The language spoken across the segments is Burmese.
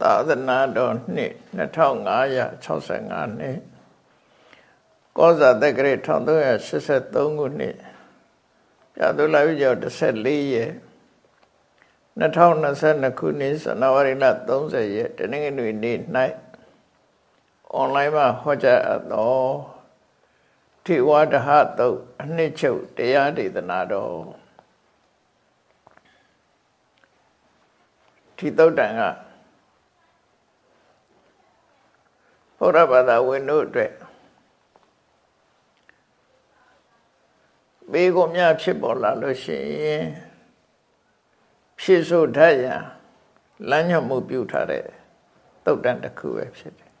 သာသနာတော်နှစ်2565နှစ်ကောဇာတက္ကရာ1383ခုနှစ်ပြသုလာဝိကျော်14ရက်2022ခုနှစ်ဇန်နဝါရီလ30ရက်တနင်္ဂနွေနေ့၌အွန်လိုင်းမှာဟောကြားအပ်သောထေဝဒဟတုတ်အနှစ်ချုပ်တရားဒေသနာတော်ဒီတုတ်တန်က ဘုရားဘာသာဝင်တို့အတွက်ဘေးကုန်များဖြစ်ပေါ်လာလို့ရှိရင်ဖြစ်ဆိုတတ်ရန်လမ်းညွှန်မှုပြုထားတဲ့တုတ်တန်တစ်ခုပဲဖြစ်တယ်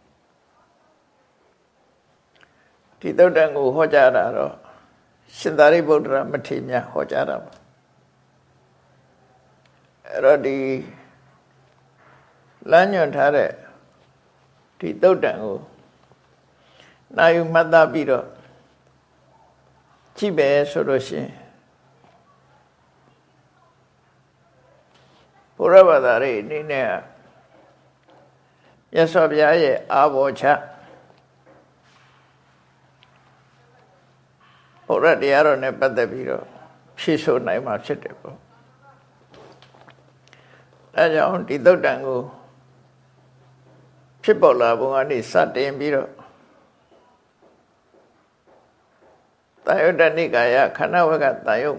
ဒီတုတ်တန်ကိုဟောကြားတာတော့ရှင်သာရိပုတ္တရာမထေရမြတ်ဟောကြားတာပါအဲ့တော့ဒီလမ်းညွှန်ထားတဲ့ ဒီတုတ်တန်ကိုနာယူမှတ်သားပြီးတော့ကြည့်ပဲဆိုလို့ရှိရင်ဘုရားဘာသာရေးအနေနဲ့မြတ်စွာဘုရားရဲ့အာဘောချဘုရားတရားတော်နဲ့ပတ်သက်ပြီးတော့ဖြည့်ဆို့နိုင်မှာဖြစ်တယ်ပေါ့အဲကြောင့်ဒီသုတ်တန်ကို ဖြစ်ပေါ်လာပုံကနေစတင်ပြီးတော့တာယုတ္တနိကာယခန္ဓာဝကတာယု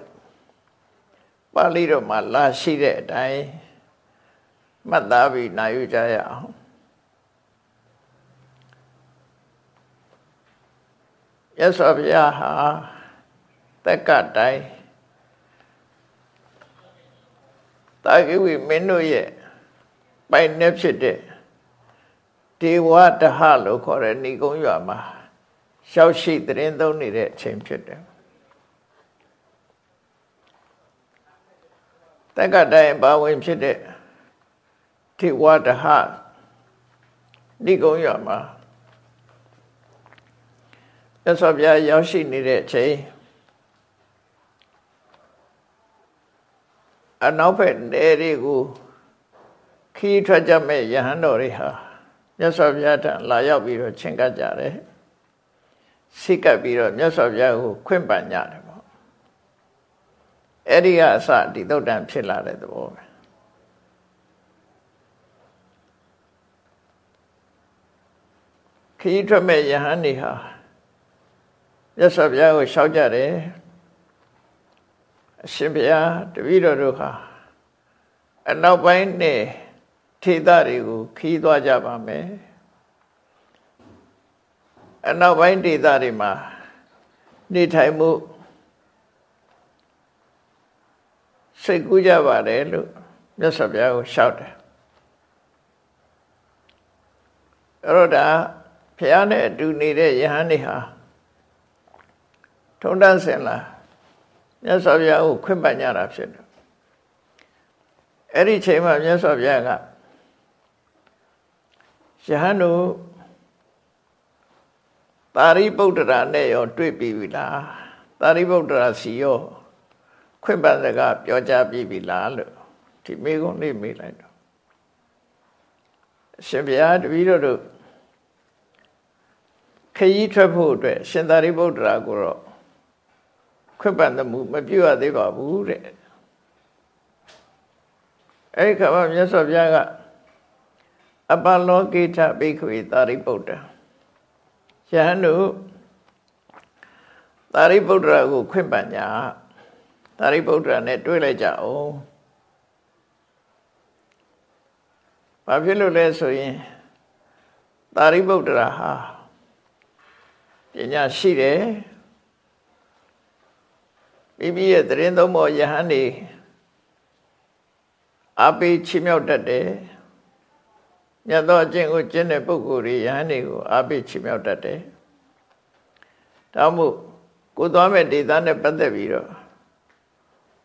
ပါဠိတော်မှာလာရှိတဲ့အတိုင်းမှတ်သားပြီးနာယူကြရအောင်ရသော်ဗျာဟာတက်ကတိုင်းတာဂိဝိမင်းတို့ရဲ့ပိုင်နေဖြစ်တဲ့ ဒေဝတဟလို့ခေါ်တဲ့ဏိကုံးရွာမှာရှောက်ရှိသတင်းသုံးနေတဲ့အချိန်ဖြစ်တယ်တက္ကတိုင်းဘာဝင်ဖြစ်တဲ့ဒေဝတဟဏိကုံးရွာမှာရသော်ပြရောက်ရှိနေတဲ့အချိန်အနောက်ဘက်နေတွေကိုခီးထွက်ကြမဲ့ယဟန်တော်တွေဟာ မြတ်စွာဘုရားထံလာရောက်ပြီးတော့ချင့်ကပ်ကြတယ်စိတ်ကပ်ပြီးတော့မြတ်စွာဘုရားကိုခွင့်ပန်ကြတယ်ပေါ့အဲ့ဒီကအစဒီသုတ်တန်ဖြစ်လာတဲ့သဘောပဲခီးထွက်မဲ့ယဟန်တွေဟာမြတ်စွာဘုရားကိုရှောက်ကြတယ်အရှင်ဘုရားတပည့်တော်တို့ဟာအနောက်ပိုင်းနဲ့ ထေသတွေကိုခီးသွားကြပါမယ်အနောက်ပိုင်းဒေသတွေမှာနေထိုင်မှုစိတ်ကူးကြပါတယ်လို့မြတ်စွာဘုရားကိုရှောက်တယ်အဲ့တော့ဒါဘုရားနဲ့အတူနေတဲ့ယဟန်တွေဟာထုံတန်းစင်လာမြတ်စွာဘုရားကိုခွင့်ပန်ကြတာဖြစ်တယ်အဲ့ဒီချိန်မှာမြတ်စွာဘုရားက ယဟန်တို့သာရိပုတ္တရာနဲ့ရော တွေ့ပြီပြီလားသာရိပုတ္တရာစီရောခွင့်ပန်စကားပြောကြပြီပြီလားလို့ဒီမိကုံးလေးမေးလိုက်တော့အရှင်ဘုရားတပည့်တော်တို့ခရီးထွက်ဖို့အတွက်ရှင်သာရိပုတ္တရာကိုတော့ခွင့်ပန်မှုမပြုတ်ရသေးပါဘူးတဲ့အဲ့ဒီခါမှာမြတ်စွာဘုရားက အပလောကိထဘိက္ခွေသာရိပုတ္တရာယဟန်တို့သာရိပုတ္တရာကို ခွင့်ပန်ညာသာရိပုတ္တရာနဲ့တွေ့လိုက်ကြအောင်ဘာဖြစ်လို့လဲဆိုရင်သာရိပုတ္တရာဟာပညာရှိတယ်မိမိရဲ့သတင်းသုံးပေါ်ယဟန်နေအပိချီမြောက်တတ်တယ် မြတ်သောအကျင့်ကိုကျင့်တဲ့ပုဂ္ဂိုလ်တွေယဟန်တွေကိုအားပေးချီးမြှောက်တတ်တယ်။ဒါမို့ကိုသွားမဲ့ဒေသနဲ့ပတ်သက်ပြီးတော့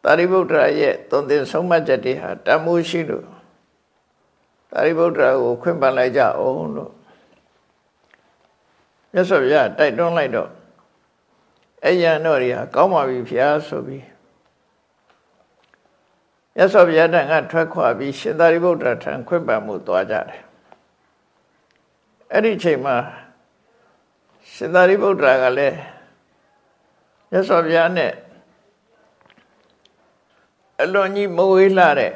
သာရိပုတ္တရာရဲ့သွန်သင်ဆုံးမချက်တွေဟာတမိုးရှိလို့သာရိပုတ္တရာကိုခွင့်ပန်လိုက်ကြအောင်လို့မြတ်စွာဘုရားတိုက်တွန်းလိုက်တော့အယံတော်တွေဟာကောင်းပါပြီဖျားဆိုပြီးရသော်ဘုရားတန်ကထွက်ခွာပြီးရှင်သာရိပုတ္တရာထံခွင့်ပန်မှုသွားကြတယ် အဲ့ဒီချိန်မှာရှင်သာရိပုတ္တရာကလည်းရသော်ဘုရားနဲ့အလွန်ကြီးမဝေးလာတဲ့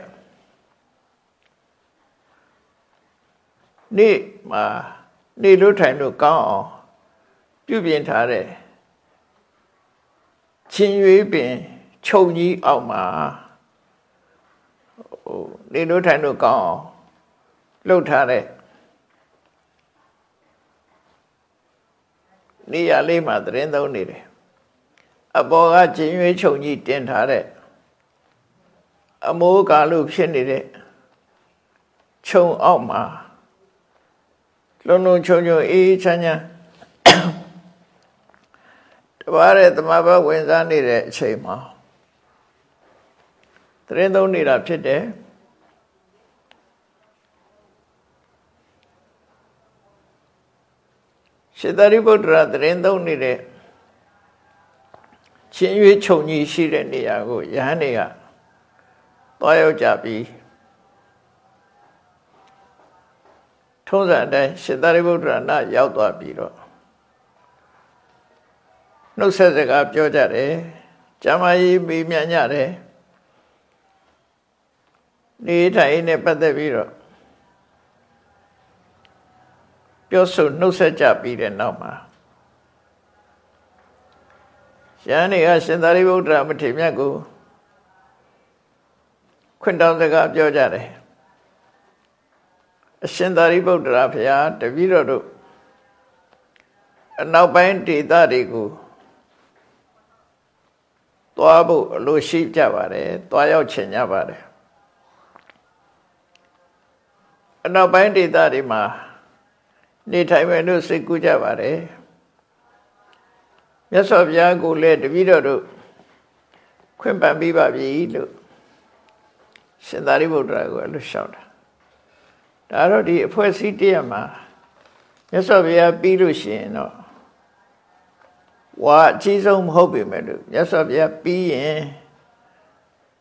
နေ့မှာနေလို့ထိုင်လို့ကောင်းအောင်ပြုပြင်ထားတဲ့ချင်းရွေးပင်ခြုံကြီးအောက်မှာဟိုနေလို့ထိုင်လို့ကောင်းအောင်လှုပ်ထားတဲ့ နေရာလေးမှာသတင်းသုံးနေတယ်အပေါ်ကချင်းရွေးခြုံကြီးတင်ထားတဲ့အမိုးကာလို့ဖြစ်နေတဲ့ခြုံအောက်မှာလုံလုံချုံချုံအေးချမ်းချမ်းတပါးတဲ့သမဘဝင်စားနေတဲ့အချိန်မှာတရင်သုံးနေတာဖြစ်တယ် ရှင်သာရိပုတ္တရာတရင်သုံးနေတဲ့ချင်းရွေးခြုံကြီးရှိတဲ့နေရာကိုယဟန်တွေကသွားရောက်ကြပြီးထုံးစံအတိုင်းရှင်သာရိပုတ္တရာနာရောက်သွားပြီးတော့နှုတ်ဆက်စကားပြောကြတယ်ကျမ်းမာရေးပြီးမြန်ကြတယ်နေထိုင်နဲ့ပတ်သက်ပြီးတော့ ပြောဆိုနှုတ်ဆက်ကြပြီးတဲ့နောက်မှာရဟန်းတွေကရှင်သာရိပုတ္တရာမထေရမြတ်ကိုခွင့်တောင်းစကားပြောကြတယ်အရှင်သာရိပုတ္တရာဘုရားတပည့်တော်တို့အနောက်ပိုင်းဒေသတွေကိုသွားဖို့အလိုရှိကြပါတယ်သွားရောက်ချင်ကြပါတယ်အနောက်ပိုင်းဒေသတွေမှာ နေထိုင်မယ်လို့စိတ်ကူးကြပါတယ်မြတ်စွာဘုရားကိုလည်းတပည့်တော်တို့ခွင့်ပန်ပြီးပါပြီလို့ရှင်သာရိပုတ္တရာကအဲ့လိုလျှောက်တာဒါတော့ဒီအဖွဲ့အစည်းတည်းမှာမြတ်စွာဘုရားပြီးလို့ရှိရင်တော့ဝါအကြီးဆုံးမဟုတ်ပေမဲ့လို့မြတ်စွာဘုရားပြီးရင်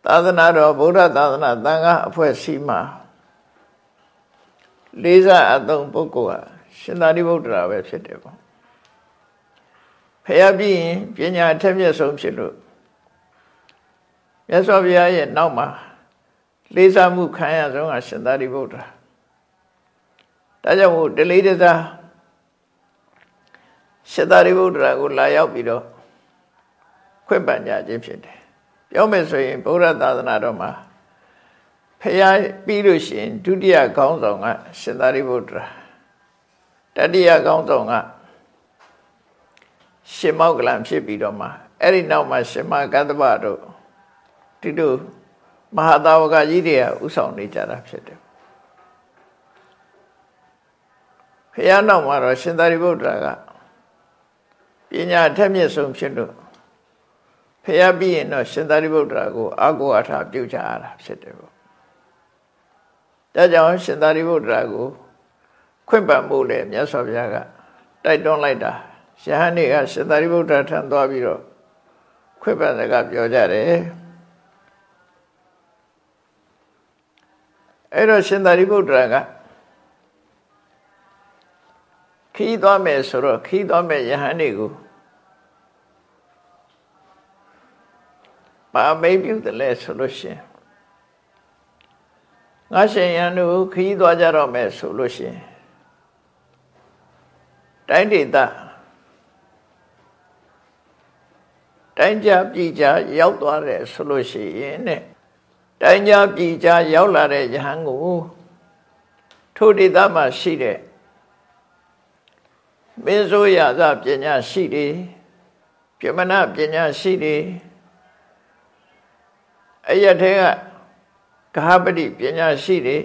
သာသနာတော်ဗုဒ္ဓသာသနာသံဃာအဖွဲ့အစည်းမှာလေးစားအသုံးပုဂ္ဂိုလ်ဟာ ရှင်သာရိပုတ္တရာပဲဖြစ်တယ်ပေါ့ဖះပြီးရင်ပညာအထက်မြတ်ဆုံးဖြစ်လို့မြတ်စွာဘုရားရဲ့နောက်မှာလေးစားမှုခံရဆုံးကရှင်သာရိပုတ္တရာဒါကြောင့်မို့တလေးတစားရှင်သာရိပုတ္တရာကိုလာရောက်ပြီးတော့ခွင့်ပန်ကြခြင်းဖြစ်တယ်ပြောမယ်ဆိုရင်ဗုဒ္ဓသာသနာတော်မှာဖျားပြီးလို့ရှိရင်ဒုတိယခေါင်းဆောင်ကရှင်သာရိပုတ္တရာ တတိယခေါင်းဆောင်ကရှင်မောကလံဖြစ်ပြီးတော့မှအဲ့ဒီနောက်မှာရှင်မကတ္တဗတို့ဒီလိုမဟာသာဝကကြီးတွေကဥဆောင်နေကြတာဖြစ်တယ်ဖះနောက်မှာတော့ရှင်သာရိပုတ္တရာကပညာအထက်မြင့်ဆုံးဖြစ်လို့ဖះပြီးရင်တော့ရှင်သာရိပုတ္တရာကိုအာကိုအထာပြုကြရတာဖြစ်တယ်ပေါ့ဒါကြောင့်ရှင်သာရိပုတ္တရာကို ခွင့်ပန်ဖို့လေမြတ်စွာဘုရားကတိုက်တွန်းလိုက်တာယဟန်တွေကရှင်သာရိပုတ္တရာထံသွားပြီးတော့ခွင့်ပန်စကားပြောကြတယ်အဲ့တော့ရှင်သာရိပုတ္တရာကခီးသွားမယ်ဆိုတော့ခီးသွားမယ်ယဟန်တွေကိုပါမိတ်ပြုတယ်လဲဆိုလို့ရှင်ငါရှင်ယဟန်တို့ခီးသွားကြတော့မယ်ဆိုလို့ရှင် တိုင်းဒေသတိုင်းကြပြည်ကြရောက်သွားတယ်ဆိုလို့ရှိရင်တဲ့တိုင်းကြပြည်ကြရောက်လာတဲ့ယဟန်ကိုထိုဒေသမှာရှိတဲ့မင်းစိုးရသပညာရှိတွေပြမနာပညာရှိတွေအယက်ထဲကကဟပတိပညာရှိတွေ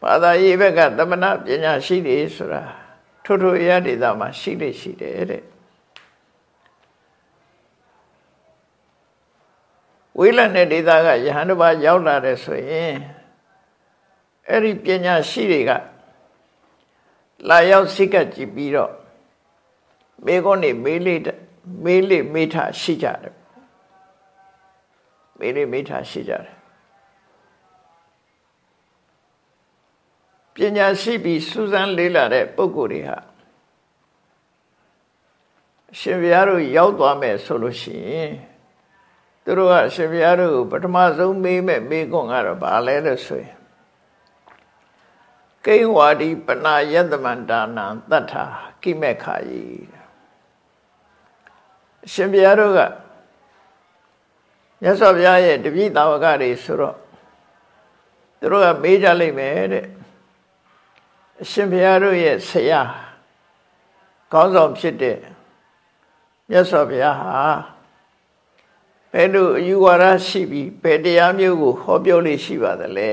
ဘာသာရေးဘက်ကသမဏပညာရှိတွေဆိုတာ ထို့ထိုရဒေသမှာရှိလေရှိတယ်တဲ့ဝိလနဲ့ဒေသကယဟန်တစ်ပါးရောက်လာတယ်ဆိုရင်အဲ့ဒီပညာရှိတွေကလာရောက်စိတ်ကကြည့်ပြီးတော့မေခွန်းနေမေးလေးမေးလေးမေးထရှိကြတယ်မေးလေးမေးထားရှိကြတယ် ပညာရှိပြီးစူးစမ်းလေးလာတဲ့ပုဂ္ဂိုလ်တွေဟာရှင်ဘုရားတို့ရောက်သွားမယ်ဆိုလို့ရှိရင်သူတို့ကရှင်ဘုရားတို့ပထမဆုံးမေးမဲ့မေးခွန်းကတော့ဘာလဲလို့ဆိုရင်ကိဝါဒီပနာယတမန္တာနံတတ္ထာကိမေခာယီရှင်ဘုရားတို့ကမြတ်စွာဘုရားရဲ့တပည့်တော်ကတွေဆိုတော့သူတို့ကမေးကြလိမ့်မယ်တဲ့ အရှင်ဘုရားတို့ရဲ့ဆရာကောင်းဆောင်ဖြစ်တဲ့မြတ်စွာဘုရားဟာဘယ်လိုအယူဝါဒရှိပြီးဘယ်တရားမျိုးကိုဟောပြောလို့ရှိပါသလဲ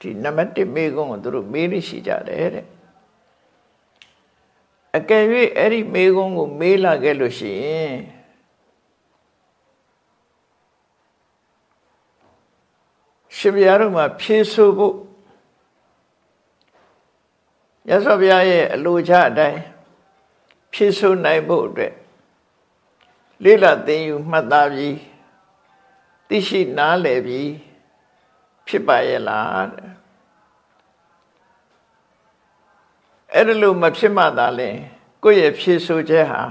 ဒီနံပါတ်1မေးခွန်းကိုသူတို့မေးလို့ရှိကြတယ်တဲ့အကယ်၍အဲ့ဒီမေးခွန်းကိုမေးလာခဲ့လို့ရှိရင်ရှင်ဘုရားတို့မှာဖြေဆိုဖို့ ရသော်ဘုရားရဲ့အလိုချအတိုင်းဖြေဆိုနိုင်ဖို့အတွက်လေးလာသိယူမှတ်သားပြီးသိရှိနားလည်ပြီးဖြစ်ပါရဲ့လားအဲ့ဒါလို့မဖြစ်မှသာလဲကိုယ့်ရဲ့ဖြေဆိုချက်ဟာ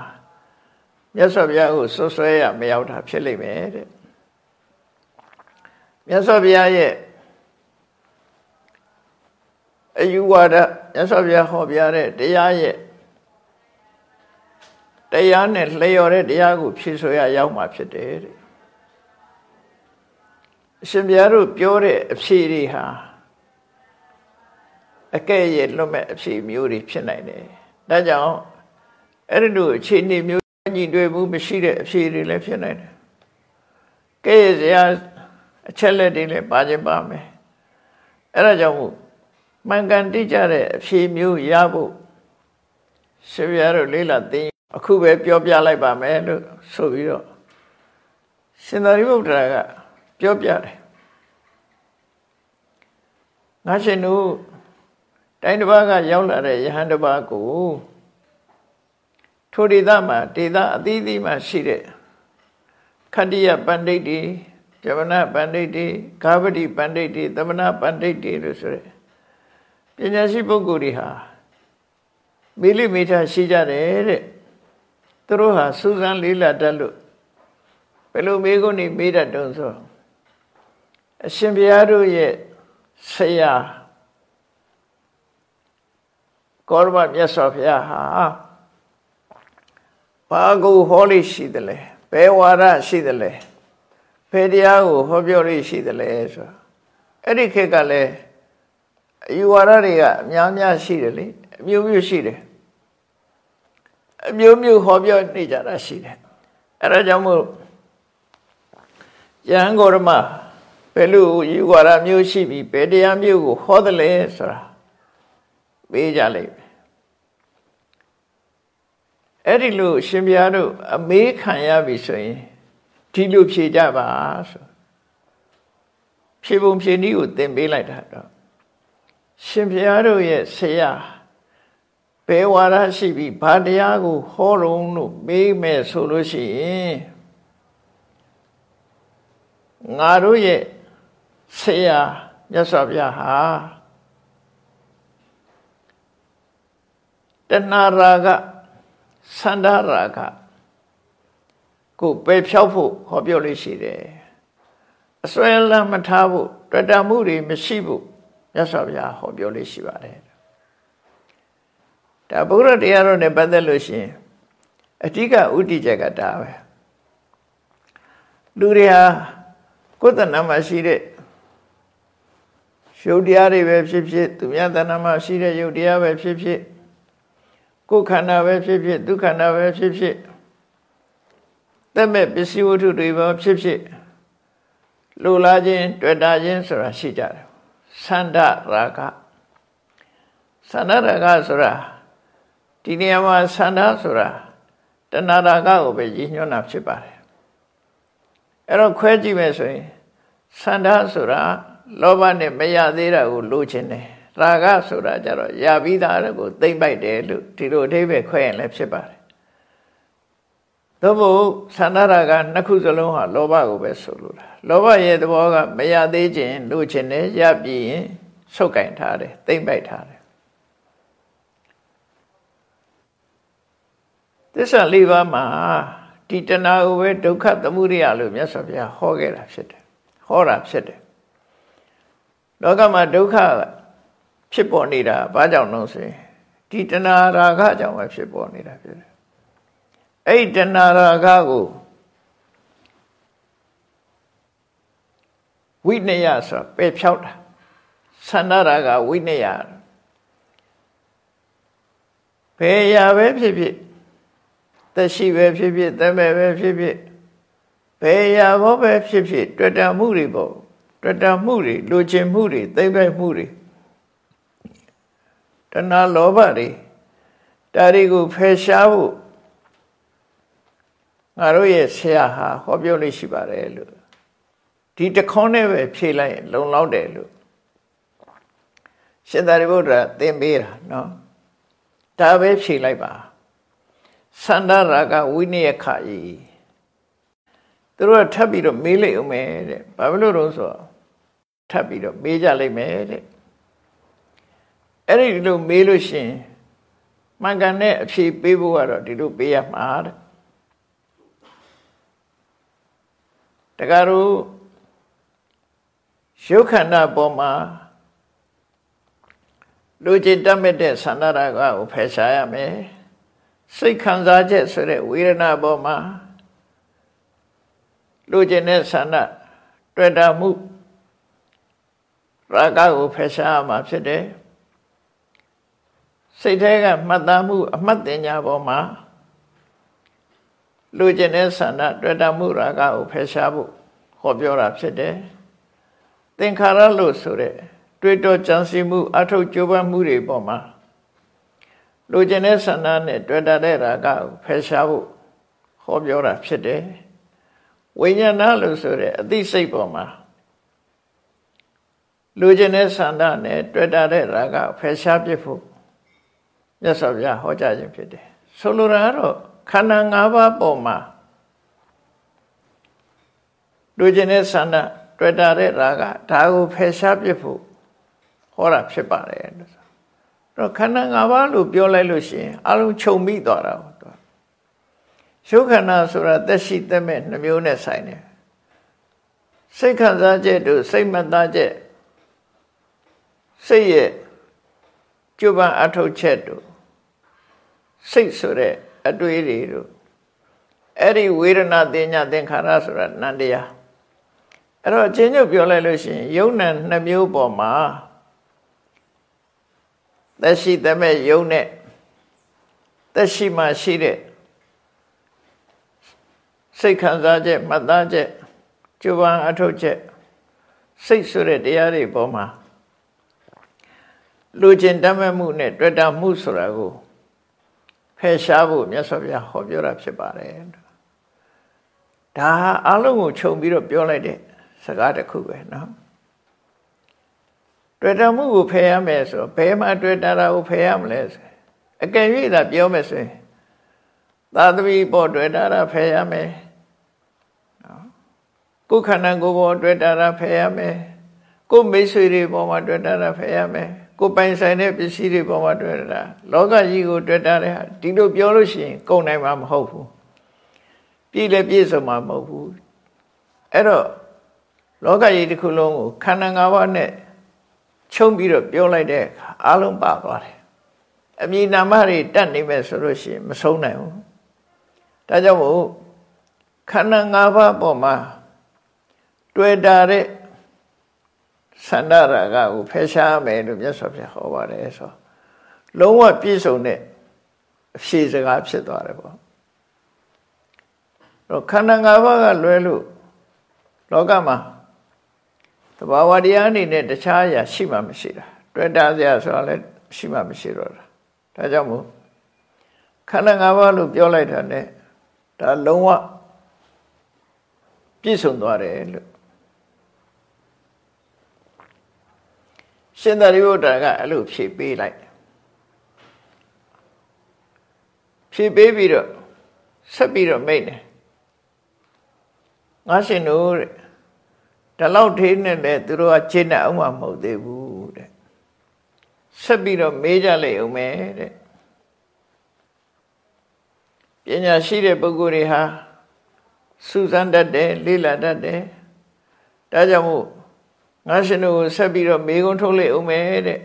မြတ်စွာဘုရားကိုဆွဆွဲရမရောက်တာဖြစ်လိမ့်မယ်တဲ့မြတ်စွာဘုရားရဲ့ အယူဝါဒမြတ်စွာဘုရားဟောပြတဲ့တရားရဲ့တရားနဲ့လျော်တဲ့တရားကိုဖြည့်ဆိုရရောက်မှာဖြစ်တယ်တဲ့အရှင်ဘုရားတို့ပြောတဲ့အဖြေတွေဟာအကဲ့ရဲ့လွတ်မဲ့အဖြေမျိုးတွေဖြစ်နိုင်တယ်ဒါကြောင့်အဲ့ဒီလိုအခြေအနေမျိုးညီတွေ့မှုမရှိတဲ့အဖြေတွေလည်းဖြစ်နိုင်တယ်ကဲ့ရဲ့စရာအချက်လက်တွေလည်းပါခြင်းပါမယ်အဲ့ဒါကြောင့်မို့ မှန်ကန်တိကျတဲ့အဖြေမျိုးရဖို့ရှင်ဘုရားတို့လေးလာသိအခုပဲပြောပြလိုက်ပါမယ်လို့ဆိုပြီးတော့ရှင်သာရိပုတ္တရာကပြောပြတယ်ငါရှင်တို့တိုင်းတစ်ပါးကရောက်လာတဲ့ယဟန်တစ်ပါးကိုထိုဒေသမှာဒေသအသီးသီးမှာရှိတဲ့ခတ္တိယပန္ဒိတ်တွေဇမနပန္ဒိတ်တွေဂါဗတိပန္ဒိတ်တွေသမဏပန္ဒိတ်တွေလို့ဆိုရယ် ပညာရှိပုဂ္ဂိုလ်တွေဟာမိလိမိထရှိကြတယ်တဲ့သူတို့ဟာစူးစမ်းလေးလာတတ်လို့ဘယ်လိုမေးခွန်းနေမေးတတ်တုံးဆိုအရှင်ဘုရားတို့ရဲ့ဆရာကောရမမြတ်စွာဘုရားဟာဘာကိုဟောလို့ရှိတယ်လဲဘယ်ဝါဒရှိတယ်လဲဘယ်တရားကိုဟောပြောလို့ရှိတယ်လဲဆိုအဲ့ဒီခေတ်ကလည်း အယူဝါဒတွေကအများများရှိတယ်လေအမျိုးမျိုးရှိတယ်အမျိုးမျိုးဟောပြောနေကြတာရှိတယ်အဲဒါကြောင့်မို့ယဟန်ဂေါရမဘယ်လိုယူဝါဒမျိုးရှိပြီးဘယ်တရားမျိုးကိုဟောတယ်လဲဆိုတာပေးကြလိမ့်မယ်အဲ့ဒီလိုရှင်ဘုရားတို့အမေးခံရပြီဆိုရင်ဒီလိုဖြေကြပါဆိုဖြေပုံဖြေနည်းကိုသင်ပေးလိုက်တာတော့ ရှင်ဘုရားတို့ရဲ့ဆရာဘယ်ဝါဒရှိပြီးဘာတရားကိုဟောရုံလို့မေးမယ်ဆိုလို့ရှိရင်ငါတို့ရဲ့ဆရာမြတ်စွာဘုရားဟာတဏှာရာဂသန္တာရာဂကိုပယ်ဖြောက်ဖို့ဟောပြောလို့ရှိတယ်အစွဲလမ်းမထားဖို့တွေ့တာမှုတွေမရှိဖို့ မြတ်စွာဘုရားဟောပြောလို့ရှိပါတယ်ဒါဘုရားတရားတော်နဲ့ပတ်သက်လို့ရှိရင်အဓိကဥတီချက်ကဒါပဲလူတွေဟာကိုယ်တဏ္ဍမှာရှိတဲ့ရုပ်တရားတွေပဲဖြစ်ဖြစ်သူများတဏ္ဍမှာရှိတဲ့ရုပ်တရားပဲဖြစ်ဖြစ်ကိုယ်ခန္ဓာပဲဖြစ်ဖြစ်ဒုက္ခန္ဓာပဲဖြစ်ဖြစ်သက်မဲ့ပစ္စည်းဝတ္ထုတွေပဲဖြစ်ဖြစ်လိုလားခြင်းတွေ့တာခြင်းဆိုတာရှိကြတယ် သန္ဒရာဂသန္ဒရာဂဆိုတာဒီနေရာမှာသန္ဒဆိုတာတဏှာရာဂကိုပဲရည်ညွှန်းတာဖြစ်ပါတယ်အဲ့တော့ခွဲကြည့်မယ်ဆိုရင်သန္ဒဆိုတာလောဘနဲ့မရသေးတာကိုလိုချင်တယ်ရာဂဆိုတာကြတော့ရပြီးသားကိုသိမ့်ပိုက်တယ်လို့ဒီလိုအဓိပ္ပာယ်ခွဲရင်လည်းဖြစ်ပါတယ် သို့မဟုတ်သန္တာရကနှစ်ခုစလုံးဟာလောဘကိုပဲဆိုလိုတာလောဘရဲ့သဘောကမရသေးခြင်းလို့ခြင်းနဲ့ရပြီရင်ဆုတ်ကင်ထားတယ်သိမ့်ပိုက်ထားတယ်သစ္စာလေးပါးမှာဒီတဏှာကိုပဲဒုက္ခသမုဒယလို့မြတ်စွာဘုရားဟောခဲ့တာဖြစ်တယ်ဟောတာဖြစ်တယ်လောကမှာဒုက္ခဖြစ်ပေါ်နေတာဘာကြောင့်လို့ဆိုရင်ဒီတဏှာရာဂကြောင့်ပဲဖြစ်ပေါ်နေတာဖြစ်တယ် အဲ့ဒီတဏှာရာဂကိုဝိနည်းဆိုပယ်ဖြောက်တာသန္နရာဂဝိနည်းဘယ်ရာပဲဖြစ်ဖြစ်သက်ရှိပဲဖြစ်ဖြစ်တမဲပဲဖြစ်ဖြစ်ဘယ်ရာဘောပဲဖြစ်ဖြစ်တွေ့တာမှုတွေပေါ့တွေ့တာမှုတွေလူချင်မှုတွေသိမ့်ပိုက်မှုတွေတဏှာလောဘတွေဒါတွေကိုဖယ်ရှားဖို့ ငါတို့ရဲ့ဆရာဟာဟောပြောလို့ရှိပါတယ်လို့ဒီတခေါနဲ့ပဲဖြေလိုက်လုံလောက်တယ်လို့ရှင်သာရိပုတ္တရာသင်ပေးတာနော်ဒါပဲဖြေလိုက်ပါသန္တာရာဂဝိနည်းခာဤသူတို့ကထပ်ပြီးတော့မေးလိုက်အောင်မယ်တဲ့ဘာဖြစ်လို့တော့ဆိုထပ်ပြီးတော့မေးကြလိုက်မယ်တဲ့အဲ့ဒီလိုမေးလို့ရှင်မှန်ကန်တဲ့အဖြေပေးဖို့ကတော့ဒီလိုပေးရမှာတဲ့ တကားတို့ရုပ်ခန္ဓာပေါ်မှာလူကျင်တတ်မဲ့တဲ့သန္တာရာဂကိုဖယ်ရှားရမယ်စိတ်ခံစားချက်ဆိုတဲ့ဝေဒနာပေါ်မှာလူကျင်တဲ့ဆန္ဒတွေ့တာမှုရာဂကိုဖယ်ရှားမှာဖြစ်တယ်စိတ်ထဲကမှတ်သားမှု အမှတ်တင်ညာပေါ်မှာ လူကျင်တဲ့ဆန္ဒတွေ့တာမှုရာဂကိုဖယ်ရှားဖို့ဟောပြောတာဖြစ်တယ်သင်္ခါရလို့ဆိုတဲ့တွေ့တော့ကြံစီမှုအထုတ်ကြိုးပမ်းမှုတွေပေါ်မှာလိုချင်တဲ့ဆန္ဒနဲ့တွေ့တာတဲ့ရာဂကိုဖယ်ရှားဖို့ဟောပြောတာဖြစ်တယ်ဝိညာဏလို့ဆိုတဲ့အသိစိတ်ပေါ်မှာလိုချင်တဲ့ဆန္ဒနဲ့တွေ့တာတဲ့ရာဂဖယ်ရှားပြဖို့မြတ်စွာဘုရားဟောကြားခြင်းဖြစ်တယ်ဆိုလိုတာကတော့ ခန္ဓာ၅ပါးပေါ်မှာလိုချင်တဲ့ဆန္ဒတွေ့တာတဲ့ရာဂဒါကိုဖယ်ရှားပြဖို့ဟောတာဖြစ်ပါတယ်လို့တော့ခန္ဓာ၅ပါးလို့ပြောလိုက်လို့ရှိရင်အလုံးခြုံမိသွားတာတော့ရှုခန္ဓာဆိုတာသက်ရှိသက်မဲ့နှမျိုးနဲ့ဆိုင်တယ်စိတ်ခံစားချက်တို့စိတ်မသားချက်စိတ်ရဲ့ကြိုးပမ်းအထုတ်ချက်တို့စိတ်ဆိုတဲ့ အတွေးတွေတို့အဲ့ဒီဝေဒနာတင်ညာသင်္ခါရဆိုတာနန္တရားအဲ့တော့အချင်းချုပ်ပြောလိုက်လို့ရှိရင်ယုံနံနှမျိုးပေါ်မှာသက်ရှိသမဲ့ယုံနဲ့သက်ရှိမှရှိတဲ့စိတ်ခံစားချက်မှတ်သားချက်ကြိုးပမ်းအထုတ်ချက်စိတ်ဆိုတဲ့တရားတွေပေါ်မှာလူကျင်တတ်မဲ့မှုနဲ့တွေ့တာမှုဆိုတာကို ဖယ်ရှားဖို့မြတ်စွာဘုရားဟောပြောတာဖြစ်ပါတယ်ဒါအလုံးကိုခြုံပြီးတော့ပြောလိုက်တဲ့စကားတစ်ခုပဲเนาะတွေ့တာမှုကိုဖယ်ရမယ်ဆိုတော့ဘယ်မှာတွေ့တာတာကိုဖယ်ရမလဲဆိုအကယ်၍သာပြောမယ်ဆိုရင်သာသမီပေါ်တွေ့တာတာဖယ်ရမယ်နော်ကိုယ်ခန္ဓာကိုယ်ပေါ်တွေ့တာတာဖယ်ရမယ်ကိုယ်မိတ်ဆွေတွေပေါ်မှာတွေ့တာတာဖယ်ရမယ် ကိုယ်ပိုင်ဆိုင်တဲ့ပစ္စည်းတွေပေါ်မှာတွေ့တာလောကကြီးကိုတွေ့တာတဲ့ဒီလိုပြောလို့ရှိရင်ကုန်နိုင်မှာမဟုတ်ဘူးပြည့်လည်းပြည့်စုံမှာမဟုတ်ဘူးအဲ့တော့လောကကြီးတစ်ခုလုံးကိုခန္ဓာ၅ပါးနဲ့ချုံပြီးတော့ပြောလိုက်တဲ့အခါအလုံးပါသွားတယ်အမည်နာမတွေတတ်နေမယ်ဆိုလို့ရှိရင်မဆုံးနိုင်ဘူးဒါကြောင့်မို့ခန္ဓာ၅ပါးပေါ်မှာတွေ့တာတဲ့ သန္ဒရာဂကိုဖယ်ရှားမယ်လို့မြတ်စွာဘုရားဟောပါတယ်ဆိုလုံးဝပြည့်စုံတဲ့အဖြေစကားဖြစ်သွားတယ်ပေါ့တော့ခန္ဓာ၅ပါးကလွဲလို့လောကမှာတဘာဝတရားအနေနဲ့တခြားအရာရှိမှမရှိတာတွေ့တာစရာဆိုတာလည်းရှိမှမရှိတော့တာဒါကြောင့်မို့ခန္ဓာ၅ပါးလို့ပြောလိုက်တာ ਨੇ ဒါလုံးဝပြည့်စုံသွားတယ်လို့ ရှင်သာရိပုတ္တရာကအဲ့လိုဖြေပေးလိုက်ဖြေပေးပြီးတော့ဆက်ပြီးတော့မိတ်တယ်ငါရှင်တို့တဲ့ဒီလောက်ထေးနဲ့လေသူတို့ကခြေနဲ့အောင်မှမဟုတ်သေးဘူးတဲ့ဆက်ပြီးတော့မေးကြလိုက်အောင်မယ်တဲ့ပညာရှိတဲ့ပုဂ္ဂိုလ်တွေဟာစူးစမ်းတတ်တယ်လေ့လာတတ်တယ်ဒါကြောင့်မို့ ငါရှင်တို့ကိုဆက်ပြီးတော့မေးခွန်းထုတ်လိုက်အောင်မယ်တဲ့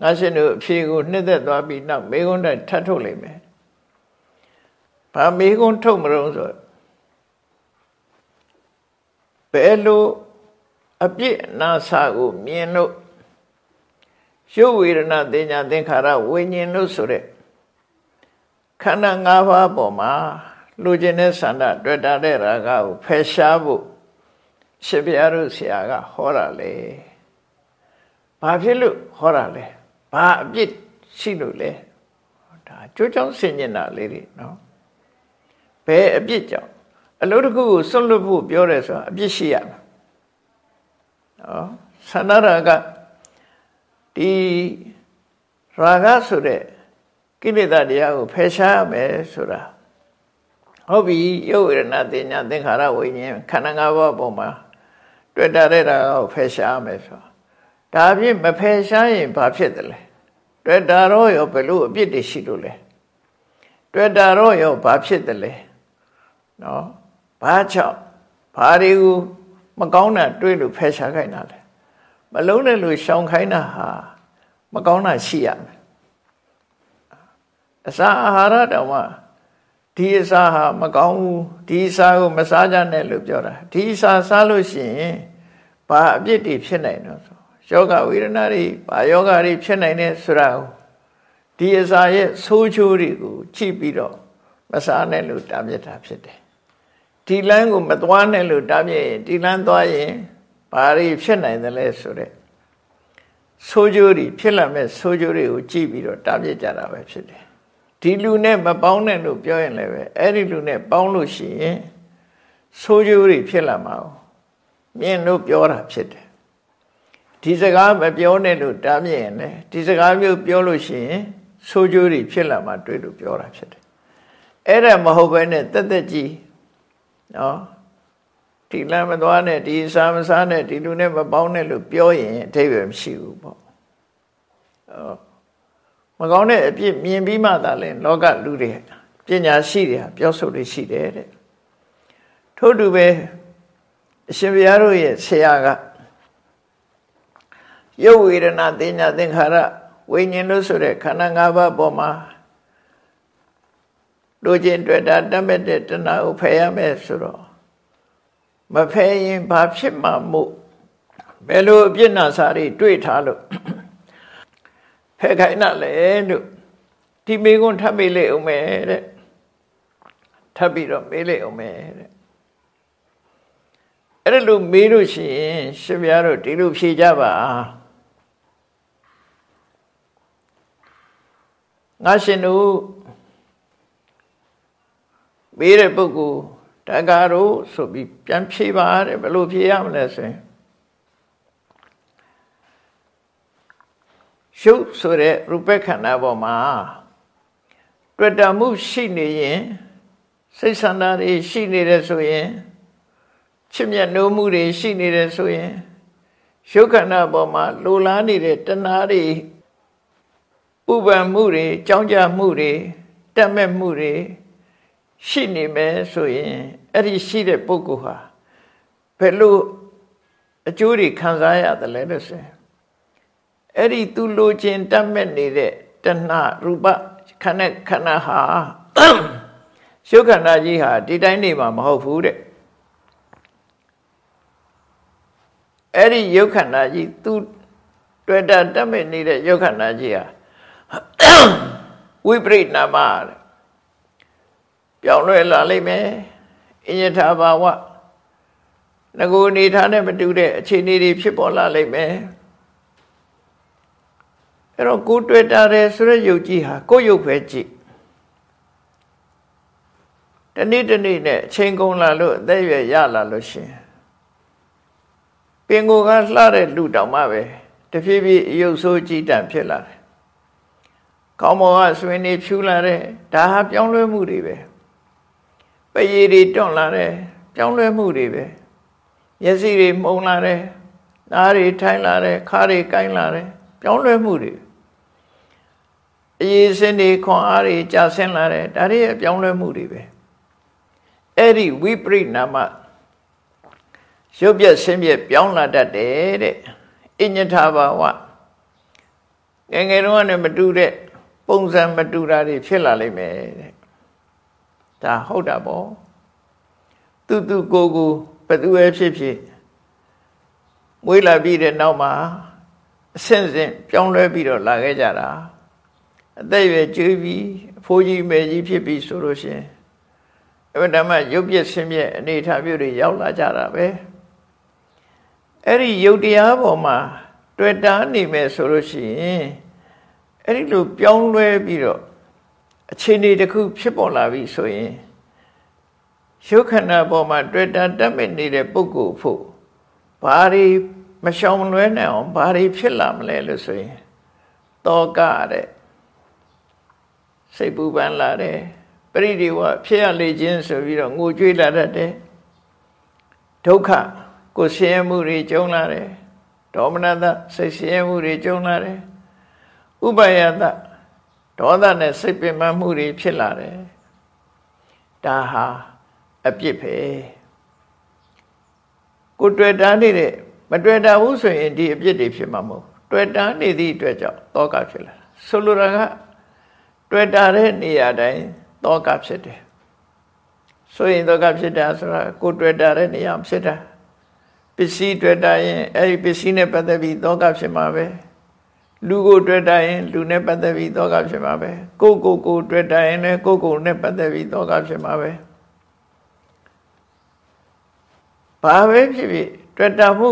ငါရှင်တို့အဖြေကိုနှစ်သက်သွားပြီးနောက်မေးခွန်းတိုင်းထပ်ထုတ်လိုက်မယ်ဘာမေးခွန်းထုတ်မလို့ဆိုဘယ်လိုအပြစ်အနာစာကိုမြင်လို့ရုပ်ဝေဒနာတင်ညာသင်္ခါရဝိညာဉ်လို့ဆိုတဲ့ခန္ဓာ၅ပါးပေါ်မှာလူကျင်တဲ့ဆန္ဒတွေ့တာတဲ့ရာဂကိုဖယ်ရှားဖို့ ရှင်ဘုရားတို့ဆရာကဟောတာလေဘာဖြစ်လို့ဟောတာလဲဘာအပြစ်ရှိလို့လဲဒါကြိုးကြောင်းဆင်ញင်တာလေးတွေနော်ဘယ်အပြစ်ကြောင့်အလုပ်တစ်ခုကိုစွန့်လွတ်ဖို့ပြောတယ်ဆိုတာအပြစ်ရှိရမှာနော်ဆန္ဒရာကဒီရာဂဆိုတဲ့ကိလေသာတရားကိုဖယ်ရှားရမယ်ဆိုတာဟုတ်ပြီရုပ်ဝေဒနာတင်ညာသင်္ခါရဝိညာဉ်ခန္ဓာ၅ပါးပေါ်မှာ တွေ့တာတဲ့တာကိုဖယ်ရှားရမယ်ဆိုဒါဖြင့်မဖယ်ရှားရင်ဘာဖြစ်တယ်လဲတွေ့တာတော့ရောဘယ်လိုအပြစ်တွေရှိလို့လဲတွေ့တာတော့ရောဘာဖြစ်တယ်လဲနော်ဘာကြောင့်ဘာတွေကိုမကောင်းတာတွေ့လို့ဖယ်ရှားခိုင်းတာလဲမလုံးနဲ့လို့ရှောင်ခိုင်းတာဟာမကောင်းတာရှိရမယ်အစာအာဟာရတောင်မှ ဒီအစာဟာမကောင်းဘူးဒီအစာကိုမစားကြနဲ့လို့ပြောတာဒီအစာစားလို့ရှိရင်ဘာအပြစ်တွေဖြစ်နိုင်တော့ဆိုယောဂဝေဒနာတွေဘာယောဂတွေဖြစ်နိုင်တဲ့ဆိုတာကိုဒီအစာရဲ့ဆိုးချိုးတွေကိုကြည့်ပြီးတော့မစားနဲ့လို့တားမြစ်တာဖြစ်တယ်ဒီလမ်းကိုမသွားနဲ့လို့တားမြစ်ရင်ဒီလမ်းသွားရင်ဘာတွေဖြစ်နိုင်တယ်လဲဆိုတဲ့ဆိုးကျိုးတွေဖြစ်လာမဲ့ဆိုးကျိုးတွေကိုကြည့်ပြီးတော့တားမြစ်ကြတာပဲဖြစ်တယ် ဒီလူနဲ့မပေါင်းနဲ့လို့ပြောရင်လည်းပဲအဲ့ဒီလူနဲ့ပေါင်းလို့ရှိရင်ဆိုးကျိုးတွေဖြစ်လာမှာမြင်လို့ပြောတာဖြစ်တယ်ဒီစကားမပြောနဲ့လို့တားမြစ်ရင်လည်းဒီစကားမျိုးပြောလို့ရှိရင်ဆိုးကျိုးတွေဖြစ်လာမှာတွေ့လို့ပြောတာဖြစ်တယ်အဲ့ဒါမဟုတ်ဘဲနဲ့တက်တက်ကြီးနော်ဒီလမ်းမသွားနဲ့ဒီစားမစားနဲ့ဒီလူနဲ့မပေါင်းနဲ့လို့ပြောရင်အထိပ္ပယ်မရှိဘူးပေါ့မ ကောင်းတဲ့အပြစ်မြင်ပြီးမှသာလဲလောကလူတွေပညာရှိတွေပြောဆိုလို့ရှိတယ်တဲ့ထို့တူပဲအရှင်ဘုရားတို့ရဲ့ဆရာကရုပ်ဝေဒနာသင်ညာသင်္ခါရဝိညာဉ်လို့ဆိုတဲ့ခန္ဓာ၅ပါးပေါ်မှာလူချင်းတွေ့တာတတ်မဲ့တဲ့တဏှာကိုဖယ်ရမယ်ဆိုတော့မဖယ်ရင်ဘာဖြစ်မှာမို့ဘယ်လိုအပြစ်နာစာတွေတွေ့ထားလို့ ဖယ်ခိုင်းတာလဲလို့ဒီမိကွန်းထပ်မေးလိုက်အောင်မယ်တဲ့ထပ်ပြီးတော့မေးလိုက်အောင်မယ်တဲ့အဲ့ဒါလို့မေးလို့ရှိရင်ရှင်ပြားတို့ဒီလိုဖြေကြပါငါရှင်တို့မေးတဲ့ပုဂ္ဂိုလ်တက္ကာတို့ဆိုပြီးပြန်ဖြေပါတယ်ဘယ်လိုဖြေရမလဲဆိုရင် ရှုပ်ဆိုတဲ့ရူပခန္ဓာပေါ်မှာတွေ့တာမှုရှိနေရင်စိတ်ဆန္ဒတွေရှိနေတယ်ဆိုရင်ချစ်မြတ်နိုးမှုတွေရှိနေတယ်ဆိုရင်ရုပ်ခန္ဓာပေါ်မှာလိုလားနေတဲ့တဏှာတွေဥပ္ပံမှုတွေကြောင်းကြမှုတွေတက်မဲ့မှုတွေရှိနေမယ်ဆိုရင်အဲ့ဒီရှိတဲ့ပုဂ္ဂိုလ်ဟာဘယ်လိုအကျိုးတွေခံစားရတယ်လဲလို့ဆိုရင် အဲ့ဒီသူလိုချင်တတ်မဲ့နေတဲ့တဏှရူပခန္ဓာခန္ဓာဟာရှုခန္ဓာကြီးဟာဒီတိုင်းနေမှာမဟုတ်ဘူးတဲ့အဲ့ဒီယုတ်ခန္ဓာကြီးသူတွေ့တာတတ်မဲ့နေတဲ့ယုတ်ခန္ဓာကြီးဟာဝိပရိနာမတဲ့ပြောင်းလဲလာလိမ့်မယ်အညထာဘာဝငကိုအနေထားနဲ့မတူတဲ့အခြေအနေတွေဖြစ်ပေါ်လာလိမ့်မယ် အဲ့တော့ကိုတွေ့တာတယ်ဆိုတဲ့ယုတ်ကြီးဟာကိုယုတ်ပဲကြည့်တနေ့တနေ့နဲ့အချိန်ကုန်လာလို့အသက်ရွယ်ရလာလို့ရှင်ပင်ကိုကလှတဲ့လူတောင်မှပဲတဖြည်းဖြည်းအယုတ်ဆိုးကြီးတန်ဖြစ်လာတယ်ကောင်းမောကဆွေးနေဖြူလာတဲ့ဒါဟာပြောင်းလဲမှုတွေပဲပရည်တွေတွန့်လာတယ်ပြောင်းလဲမှုတွေပဲမျက်စိတွေမှုံလာတယ်နားတွေထိုင်းလာတယ်ခါးတွေကိုင်းလာတယ်ပြောင်းလဲမှုတွေ အရေးစင်းတွေခွန်အားတွေကြာဆင်းလာတယ်ဒါတွေအပြောင်းလဲမှုတွေပဲအဲ့ဒီဝိပရိနာမရုပ်ပြက်ဆင်းပြက်ပြောင်းလာတတ်တယ်တဲ့အညထာဘာဝငယ်ငယ်တုန်းကလည်းမတူတဲ့ပုံစံမတူတာတွေဖြစ်လာလိမ့်မယ်တဲ့ဒါဟုတ်တာပေါ့သူသူကိုကိုဘသူပဲဖြစ်ဖြစ်မွေးလာပြီးတဲ့နောက်မှာအဆင့်ဆင့်ပြောင်းလဲပြီးတော့လာခဲ့ကြတာ အသက်ရွယ်ကျွေးပြီးအဖိုးကြီးမေကြီးဖြစ်ပြီးဆိုလို့ရှိရင်အမှန်တမ်းရုပ်ပြည့်ဆင်းပြည့်အနေထားမျိုးတွေရောက်လာကြတာပဲအဲ့ဒီယုတ်တရားပေါ်မှာတွေ့တာနေမယ်ဆိုလို့ရှိရင်အဲ့ဒီလိုပြောင်းလဲပြီးတော့အခြေအနေတစ်ခုဖြစ်ပေါ်လာပြီဆိုရင်ရုပ်ခန္ဓာပေါ်မှာတွေ့တာတက်မြနေတဲ့ပုဂ္ဂိုလ်ဖို့ဘာတွေမရှောင်လွဲနိုင်အောင်ဘာတွေဖြစ်လာမလဲလို့ဆိုရင်တောကတဲ့ စိတ်ပူပန်လာတယ်ပရိဒီဝဖြစ်ရလေခြင်းဆိုပြီးတော့ငိုကြွေးလာတတ်တယ်ဒုက္ခကိုဆင်းရဲမှုတွေကြုံလာတယ်ဒေါမနတစိတ်ဆင်းရဲမှုတွေကြုံလာတယ်ဥပယတဒေါသနဲ့စိတ်ပင်ပန်းမှုတွေဖြစ်လာတယ်ဒါဟာအပြစ်ပဲကိုတွေ့တာနေတဲ့မတွေ့တာဘူးဆိုရင်ဒီအပြစ်တွေဖြစ်မှာမဟုတ်တွေ့တာနေသည့်အတွက်ကြောင့်တောကဖြစ်လာဆိုလိုတာက တွေ့တာတဲ့နေရာတိုင်းတောကဖြစ်တယ်ဆိုရင်တောကဖြစ်တာဆိုတာကိုတွေ့တာတဲ့နေရာဖြစ်တာပစ္စည်းတွေ့တာရင်အဲ့ဒီပစ္စည်းနဲ့ပတ်သက်ပြီးတောကဖြစ်မှာပဲလူကိုတွေ့တာရင်လူနဲ့ပတ်သက်ပြီးတောကဖြစ်မှာပဲကိုကိုကိုတွေ့တာရင်လည်းကိုကိုနဲ့ပတ်သက်ပြီးတောကဖြစ်မှာပဲဘာပဲဖြစ်ဖြစ်တွေ့တာမှု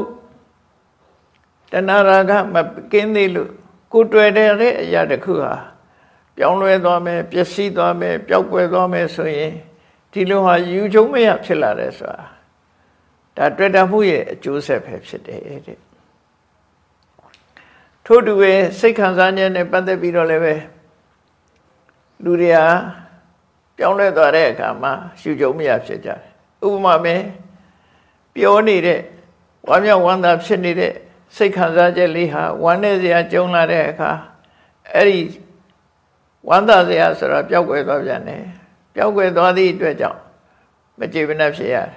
တဏှာရာဂမကင်းသေးလို့ကိုတွေ့တဲ့အရာတစ်ခုဟာ ပြောင်းလဲသွားမယ်ပျက်စီးသွားမယ်ပျောက်ကွယ်သွားမယ်ဆိုရင်ဒီလိုဟာယူချုံမရဖြစ်လာတယ်ဆိုတာဒါတွေ့တာမှုရဲ့အကျိုးဆက်ပဲဖြစ်တယ်တဲ့ထို့တူပဲစိတ်ခံစားခြင်းနဲ့ပတ်သက်ပြီးတော့လည်းပဲလူတွေဟာပြောင်းလဲသွားတဲ့အခါမှာယူချုံမရဖြစ်ကြတယ်ဥပမာပဲပြောနေတဲ့ဝမ်းမြောက်ဝမ်းသာဖြစ်နေတဲ့စိတ်ခံစားချက်လေးဟာဝမ်းနဲ့စရာကြုံလာတဲ့အခါအဲ့ဒီ ဝမ်းသာစရာဆိုတာပျောက်ကွယ်သွားပြန်တယ်ပျောက်ကွယ်သွားသည့်အတွက်ကြောင့်မကြည်မနှက်ဖြစ်ရတယ်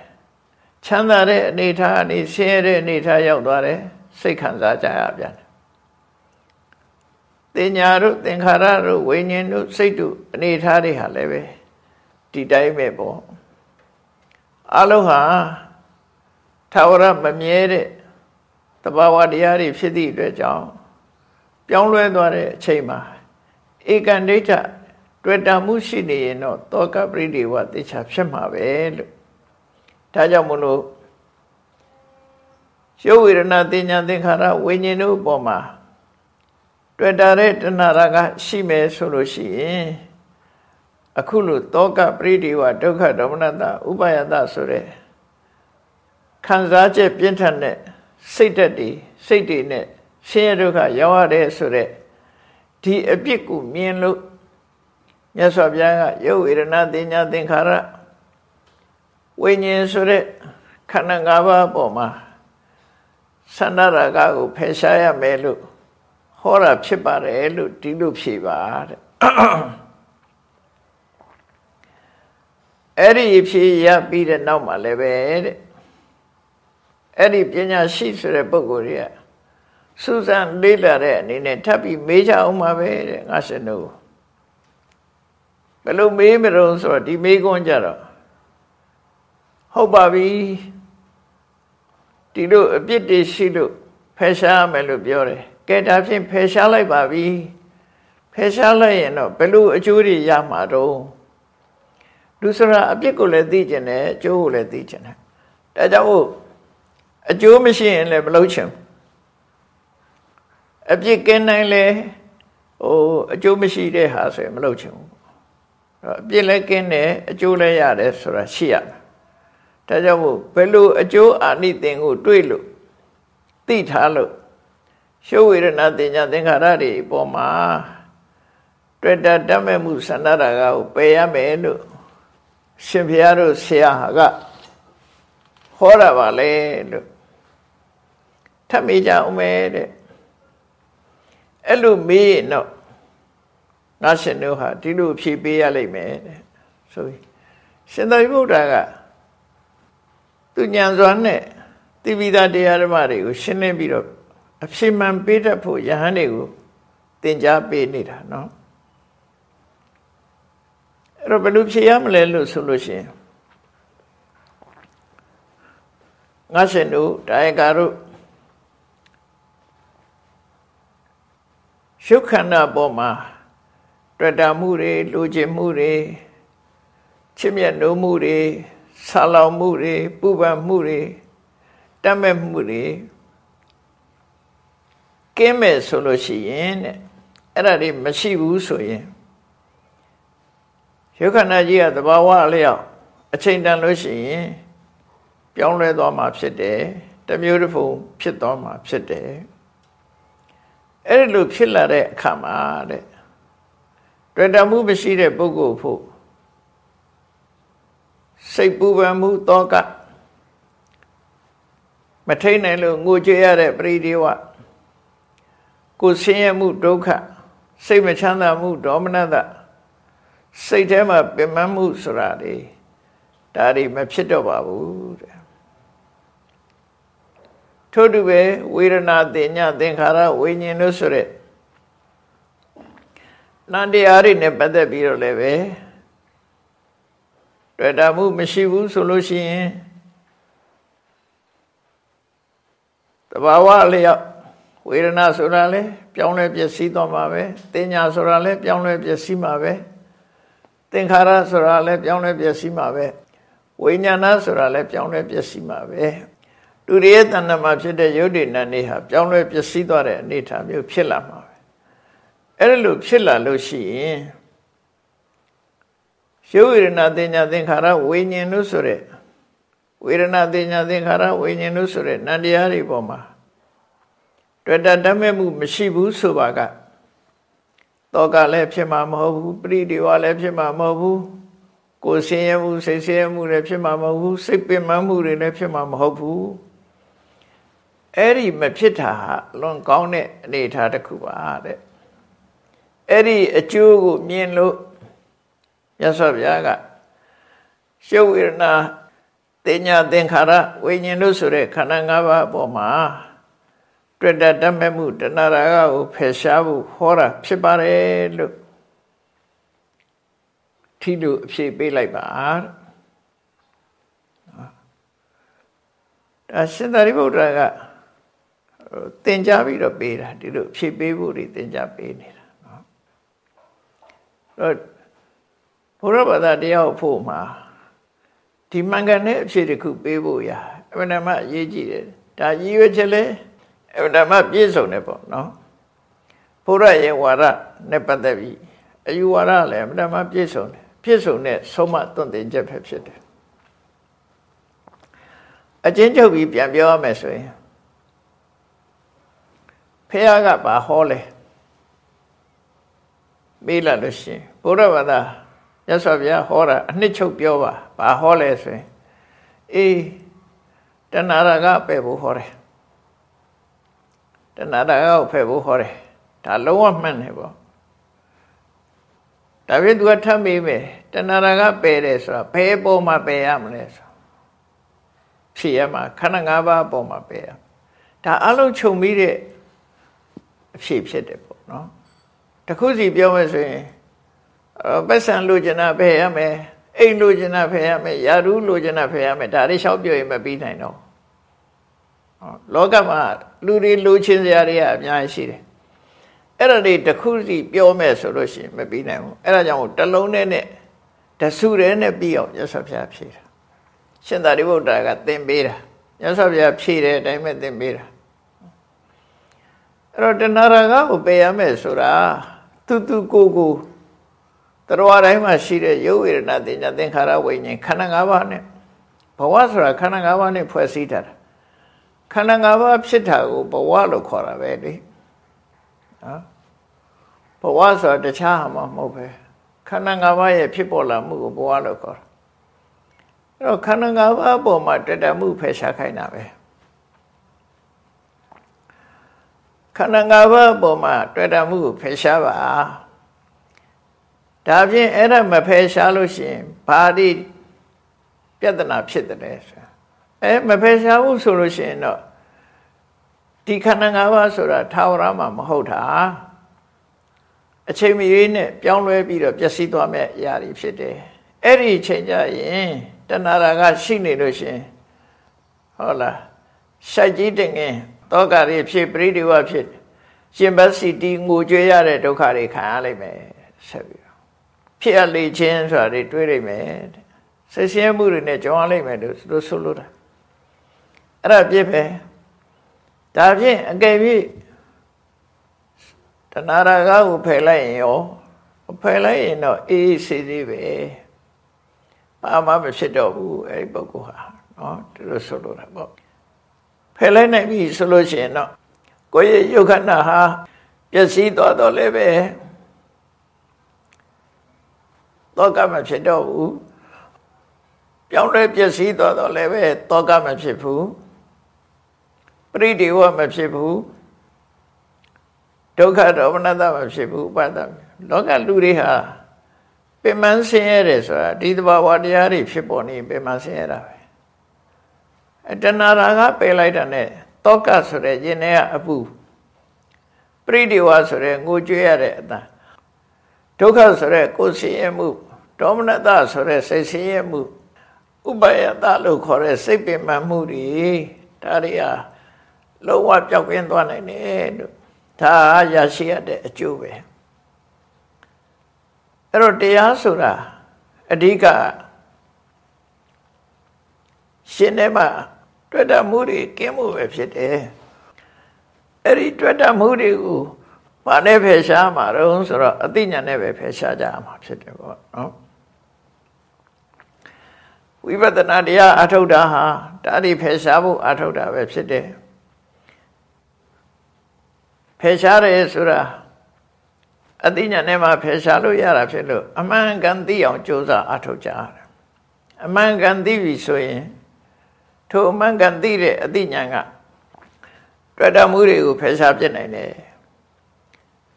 ချမ်းသာတဲ့အနေထားအနေဆင်းရဲတဲ့အနေထားရောက်သွားတယ်စိတ်ခံစားကြရပြန်တယ်တင်ညာတို့သင်္ခါရတို့ဝိညာဉ်တို့စိတ်တို့အနေထားတွေဟာလည်းပဲဒီတိုင်းပဲပေါ့အလုံးဟာထာဝရမမြဲတဲ့တဘာဝတရားတွေဖြစ်သည့်အတွက်ကြောင့်ပြောင်းလဲသွားတဲ့အချိန်မှာ ဧကန္ဒိဋ္ဌတွေ့တာမှုရှိနေရင်တော့တောကပရိဒီဝသေချာဖြစ်မှာပဲလို့ဒါကြောင့်မလို့ရှုဝေဒနာတင်ညာသင်္ခါရဝိညာဉ်တို့ပေါ်မှာတွေ့တာတဲ့တဏှာရကရှိမယ်ဆိုလို့ရှိရင်အခုလို့တောကပရိဒီဝဒုက္ခဒေါမနတဥပယတဆိုတဲ့ခံစားချက်ပြင်းထန်တဲ့စိတ်ဓာတ်တွေစိတ်တွေနဲ့ဆင်းရဲဒုက္ခရောက်ရတဲ့ဆိုတဲ့ ဒီအပြစ်ကိုမြင်လို့မြတ်စွာဘုရားကယုတ်ဝေဒနာတင်ညာသင်္ခါရဝိညာဉ်ဆိုတဲ့ခန္ဓာ၅ပါးပေါ်မှာသန္တာရာဂကိုဖယ်ရှားရမယ်လို့ဟောတာဖြစ်ပါတယ်လို့ဒီလိုဖြေပါတဲ့အဲ့ဒီဖြေရပြီးတဲ့နောက်မှာလည်းပဲတဲ့အဲ့ဒီပညာရှိဆိုတဲ့ပုဂ္ဂိုလ်တွေက စူးစမ်းလေးလာတဲ့အနေနဲ့ထပ်ပြီးမေးကြအောင်ပါပဲတဲ့ငါရှင်တို့ဘယ်လိုမေးမလို့ဆိုတော့ဒီမေးခွန်းကြတော့ဟုတ်ပါပြီဒီလိုအပြစ်တွေရှိလို့ဖယ်ရှားမယ်လို့ပြောတယ်ကဲဒါဖြင့်ဖယ်ရှားလိုက်ပါပြီဖယ်ရှားလိုက်ရင်တော့ဘယ်လိုအကျိုးတွေရမှာတော့လူဆိုတာအပြစ်ကိုလည်းသိကျင်တယ်အကျိုးကိုလည်းသိကျင်တယ်ဒါကြောင့်အကျိုးမရှိရင်လည်းမလုပ်ချင် အပြစ်ကင်းနိုင်လေဟိုအကျိုးမရှိတဲ့ဟာဆိုရင်မလုပ်ချင်ဘူးအပြစ်လည်းကင်းတယ်အကျိုးလည်းရတယ်ဆိုတာရှိရမယ်ဒါကြောင့်မို့ဘယ်လိုအကျိုးအာနိသင်ကိုတွေးလို့သိထားလို့ရှုဝေဒနာတင်ညာသင်္ခါရတွေပေါ်မှာတွေ့တာတတ်မဲ့မှုဆန္ဒရာကိုပယ်ရမယ်လို့ရှင်ဘုရားတို့ဆရာကဟောတာပါလေလို့ထပ်မေးကြအောင်မယ်တဲ့ အဲ့လိုမေးရင်တော့နာရှင်တို့ဟာဒီလိုဖြေပေးရလိမ့်မယ်တဲ့ဆိုပြီးရှင်သာရိပုတ္တရာကသူညံစွာနဲ့တိပိဒတရားဓမ္မတွေကိုရှင်းလင်းပြီးတော့အဖြေမှန်ပေးတတ်ဖို့ယဟန်တွေကိုသင်ကြားပေးနေတာနော်အဲ့တော့ဘယ်လိုဖြေရမလဲလို့ဆိုလို့ရှိရင်ငါရှင်တို့တာယကာတို့ ရှုခန္ဓာပေါ်မှာတွေ့တာမှုတွေလူကျင်မှုတွေချစ်မြတ်နိုးမှုတွေဆာလောင်မှုတွေပူပန်မှုတွေတတ်မဲ့မှုတွေကင်းမဲ့ဆိုလို့ရှိရင်တဲ့အဲ့ဒါတွေမရှိဘူးဆိုရင်ရုပ်ခန္ဓာကြီးကသဘာဝအလျောက်အချိန်တန်လို့ရှိရင်ပြောင်းလဲသွားမှာဖြစ်တယ်တမျိုးတစ်ပုံဖြစ်သွားမှာဖြစ်တယ် အဲ့ဒီလိုဖြစ်လာတဲ့အခါမှာတဲ့တွေ့တမှုမရှိတဲ့ပုဂ္ဂိုလ်ဖို့စိတ်ပူပန်မှုတောကမထိန်နိုင်လို့ငိုကြွရတဲ့ပရိဒီဝကိုဆင်းရဲမှုဒုက္ခစိတ်မချမ်းသာမှုဒေါမနတစိတ်ထဲမှာပင်မမှုဆိုတာတွေဒါတွေမဖြစ်တော့ပါဘူးတဲ့ ထို့တူပဲဝေဒနာတင်ညသင်္ခါရဝိညာဉ်လို့ဆိုရက်နန္တရားတွေနဲ့ပတ်သက်ပြီးတော့လည်းပဲတွေ့တာမှုမရှိဘူးဆိုလို့ရှိရင်တဘာဝလျောက်ဝေဒနာဆိုတာလဲပြောင်းလဲပျက်စီးသွားမှာပဲတင်ညာဆိုတာလဲပြောင်းလဲပျက်စီးမှာပဲသင်္ခါရဆိုတာလဲပြောင်းလဲပျက်စီးမှာပဲဝိညာဏဆိုတာလဲပြောင်းလဲပျက်စီးမှာပဲ လူတွေရဲ့တဏ္ဍမှာဖြစ်တဲ့ယုတ်တိနန္နေဟာပြောင်းလဲပျက်စီးသွားတဲ့အနေအထားမျိုးဖြစ်လာမှာပဲအဲ့ဒါလို့ဖြစ်လာလို့ရှိရင်ရုပ်ဝေဒနာတင်ညာသင်္ခါရဝိညာဉ်လို့ဆိုတဲ့ဝေဒနာတင်ညာသင်္ခါရဝိညာဉ်လို့ဆိုတဲ့နန္တရားတွေပေါ်မှာတွေ့တာတတ်မဲ့မှုမရှိဘူးဆိုပါကတောကလည်းဖြစ်မှာမဟုတ်ဘူးပရိဒီဝလည်းဖြစ်မှာမဟုတ်ဘူးကိုယ်ဆင်းရဲမှုစိတ်ဆင်းရဲမှုလည်းဖြစ်မှာမဟုတ်ဘူးစိတ်ပင်ပန်းမှုတွေလည်းဖြစ်မှာမဟုတ်ဘူး အဲ့ဒီမဖြစ်တာလွန်ကောင်းတဲ့အနေအထားတစ်ခုပါတဲ့အဲ့ဒီအကျိုးကိုမြင်လို့မြတ်စွာဘုရားကရှုပ်ဝေဒနာတင်ညာသင်္ခါရဝိညာဉ်တို့ဆိုတဲ့ခန္ဓာ၅ပါးအပေါ်မှာတွေ့တတ်မဲ့မှုတဏှာရာဂကိုဖယ်ရှားဖို့ဟောတာဖြစ်ပါတယ်လို့ထီလို့အဖြေပေးလိုက်ပါဒါရှင်သာရိပုတ္တရာက သင်ကြားပြီးတော့ပေးတာဒီလိုဖြေပေးဖို့တွေသင်ကြားပေးနေတာနော်အဲ့ဘုရားဘာသာတရားဖို့မှာဒီမှန်ကန်တဲ့အဖြေတစ်ခုပေးဖို့ရာအမှန်တမ်းအရေးကြီးတယ်ဒါရည်ရွယ်ချက်လဲအမှန်တမ်းပြည့်စုံတယ်ပေါ့နော်ဘုရားရဲ့ဝါဒနဲ့ပတ်သက်ပြီးအယူဝါဒလည်းအမှန်တမ်းပြည့်စုံတယ်ပြည့်စုံတဲ့ဆုံးမသွန်သင်ချက်ပဲဖြစ်တယ်အချင်းချုပ်ပြီးပြန်ပြောရမယ်ဆိုရင် ဖះကဘာဟောလဲမေးလာလို့ရှိရင်ဘုရားဘာသာမြတ်စွာဘုရားဟောတာအနှစ်ချုပ်ပြောပါဘာဟောလဲဆိုရင်အေးတဏှာရကပဲ့ဖို့ဟောတယ်တဏှာရကကိုဖဲ့ဖို့ဟောတယ်ဒါလုံးဝမှန်တယ်ပေါ့ဒါပြင်သူကထပ်မေးမယ်တဏှာရကပယ်တယ်ဆိုတာဘယ်ပုံမှာပယ်ရမလဲဆိုဖြစ်ရမှာခန္ဓာ၅ပါးပုံမှာပယ်ရဒါအလုံးခြုံပြီးတဲ့ အဖြစ်ဖြစ်တယ်ပေါ့နော်တခုစီပြောမယ်ဆိုရင်ပတ်စံလိုချင်တာဖယ်ရမယ်အိမ်လိုချင်တာဖယ်ရမယ်ယာရုလိုချင်တာဖယ်ရမယ်ဒါတွေလျှောက်ပြောရင်မပြီးနိုင်တော့လောကမှာလူတွေလိုချင်စရာတွေကအများကြီးရှိတယ်အဲ့ဒါတွေတခုစီပြောမယ်ဆိုလို့ရှိရင်မပြီးနိုင်ဘူးအဲ့ဒါကြောင့်တလုံးနဲ့နဲ့တဆုရဲနဲ့ပြီးအောင်ရသော်ဖျားဖြေတာရှင်သာရိပုတ္တရာကသင်ပေးတာရသော်ဖျားဖြေတဲ့အတိုင်းပဲသင်ပေးတာ အဲ့တော့တဏှာရာဂကိုပယ်ရမယ်ဆိုတာသူသူကိုကိုတရားတိုင်းမှာရှိတဲ့ရုပ်ဝေဒနာသင်ညာသင်္ခါရဝိညာဉ်ခန္ဓာ၅ပါးနဲ့ဘဝဆိုတာခန္ဓာ၅ပါးနဲ့ဖွဲ့စည်းထားတာခန္ဓာ၅ပါးဖြစ်တာကိုဘဝလို့ခေါ်တာပဲလေနော်ဘဝဆိုတာတခြားဟာမဟုတ်ပဲခန္ဓာ၅ပါးရဲ့ဖြစ်ပေါ်လာမှုကိုဘဝလို့ခေါ်တာအဲ့တော့ခန္ဓာ၅ပါးအပေါ်မှာတက်တမှုဖယ်ရှားခိုင်းတာပဲ ခန္ဓာ၅ပါးအပေါ်မှာတွေ့တာမှုကိုဖယ်ရှားပါဒါဖြင့်အဲ့ဒါမဖယ်ရှားလို့ရှိရင်ဘာဒီပြဿနာဖြစ်တယ်ဆိုအဲမဖယ်ရှားဘူးဆိုလို့ရှိရင်တော့ဒီခန္ဓာ၅ပါးဆိုတာထာဝရမှာမဟုတ်တာအချိန်မရွေးနဲ့ပြောင်းလဲပြီးတော့ပျက်စီးသွားမဲ့အရာတွေဖြစ်တယ်အဲ့ဒီအချိန်ကျရင်တဏှာကရှိနေလို့ရှိရင်ဟုတ်လားရှိုက်ကြီးတင်ငင် တောကတွေဖြစ်ပရိဒီဝဖြစ်ရှင်ဘစီတီငိုကြွေးရတဲ့ဒုက္ခတွေခံရလိမ့်မယ်ဆက်ပြီးတော့ဖြစ်အလေချင်းဆိုတာတွေတွေးလိမ့်မယ်ဆင်းရဲမှုတွေနဲ့ကြုံရလိမ့်မယ်လို့သူဆိုလိုတာအဲ့ဒါပြည့်ပဲဒါဖြင့်အကယ်၍တဏှာရာဂကိုဖယ်လိုက်ရင်ရောဖယ်လိုက်ရင်တော့အေးအေးဆေးဆေးပဲဘာမှမဖြစ်တော့ဘူးအဲ့ဒီပုဂ္ဂိုလ်ဟာနော်ဒီလိုဆိုလိုတာပေါ့ ဖယ်လိုက်နိုင်ပြီဆိုလို့ရှိရင်တော့ကိုယ့်ရဲ့ယုတ်ခဏဟာပျက်စီးသွားတော့လည်းပဲတော့ကမဖြစ်တော့ဘူးပြောင်းလဲပျက်စီးသွားတော့လည်းပဲတော့ကမဖြစ်ဘူးပရိဒီဝမဖြစ်ဘူးဒုက္ခဒေါမနတမဖြစ်ဘူးဥပါဒလောကလူတွေဟာပင်မဆင်းရဲတယ်ဆိုတာဒီသဘာဝတရားတွေဖြစ်ပေါ်နေပင်မဆင်းရဲတာပဲ အတဏှာရာကပယ်လိုက်တာနဲ့တောကဆိုတဲ့ယင်ထဲကအပူပရိဒီဝဆိုတဲ့ငိုကြွေးရတဲ့အတန်ဒုက္ခဆိုတဲ့ကိုယ်ဆင်းရဲမှုဒေါမနတဆိုတဲ့စိတ်ဆင်းရဲမှုဥပယတလို့ခေါ်တဲ့စိတ်ပင်ပန်းမှုတွေဒါတွေဟာလုံးဝပျောက်ကင်းသွားနိုင်တယ်လို့ဒါရရှိရတဲ့အကျိုးပဲအဲ့တော့တရားဆိုတာအဓိကရှင်ထဲမှာ တွေ့တာမှုတွေကင်းမှုပဲဖြစ်တယ်အဲ့ဒီတွေ့တာမှုတွေကိုဘာနဲ့ဖယ်ရှားမှာတော့ဆိုတော့အသိဉာဏ်နဲ့ပဲဖယ်ရှားကြရမှာဖြစ်တယ်ပေါ့နော်ဝိပဿနာတရားအထုတ်တာဟာဒါတွေဖယ်ရှားဖို့အထုတ်တာပဲဖြစ်တယ်ဖယ်ရှားတယ်ဆိုတာအသိဉာဏ်နဲ့မှဖယ်ရှားလို့ရတာဖြစ်လို့အမှန်ကန်သိအောင်ကြိုးစားအထုတ်ကြရတယ်အမှန်ကန်သိပြီဆိုရင် ထိုအမှန်ကန်သိတဲ့အသိဉာဏ်ကတွေ့တာမှုတွေကိုဖယ်ရှားပြနိုင်တယ်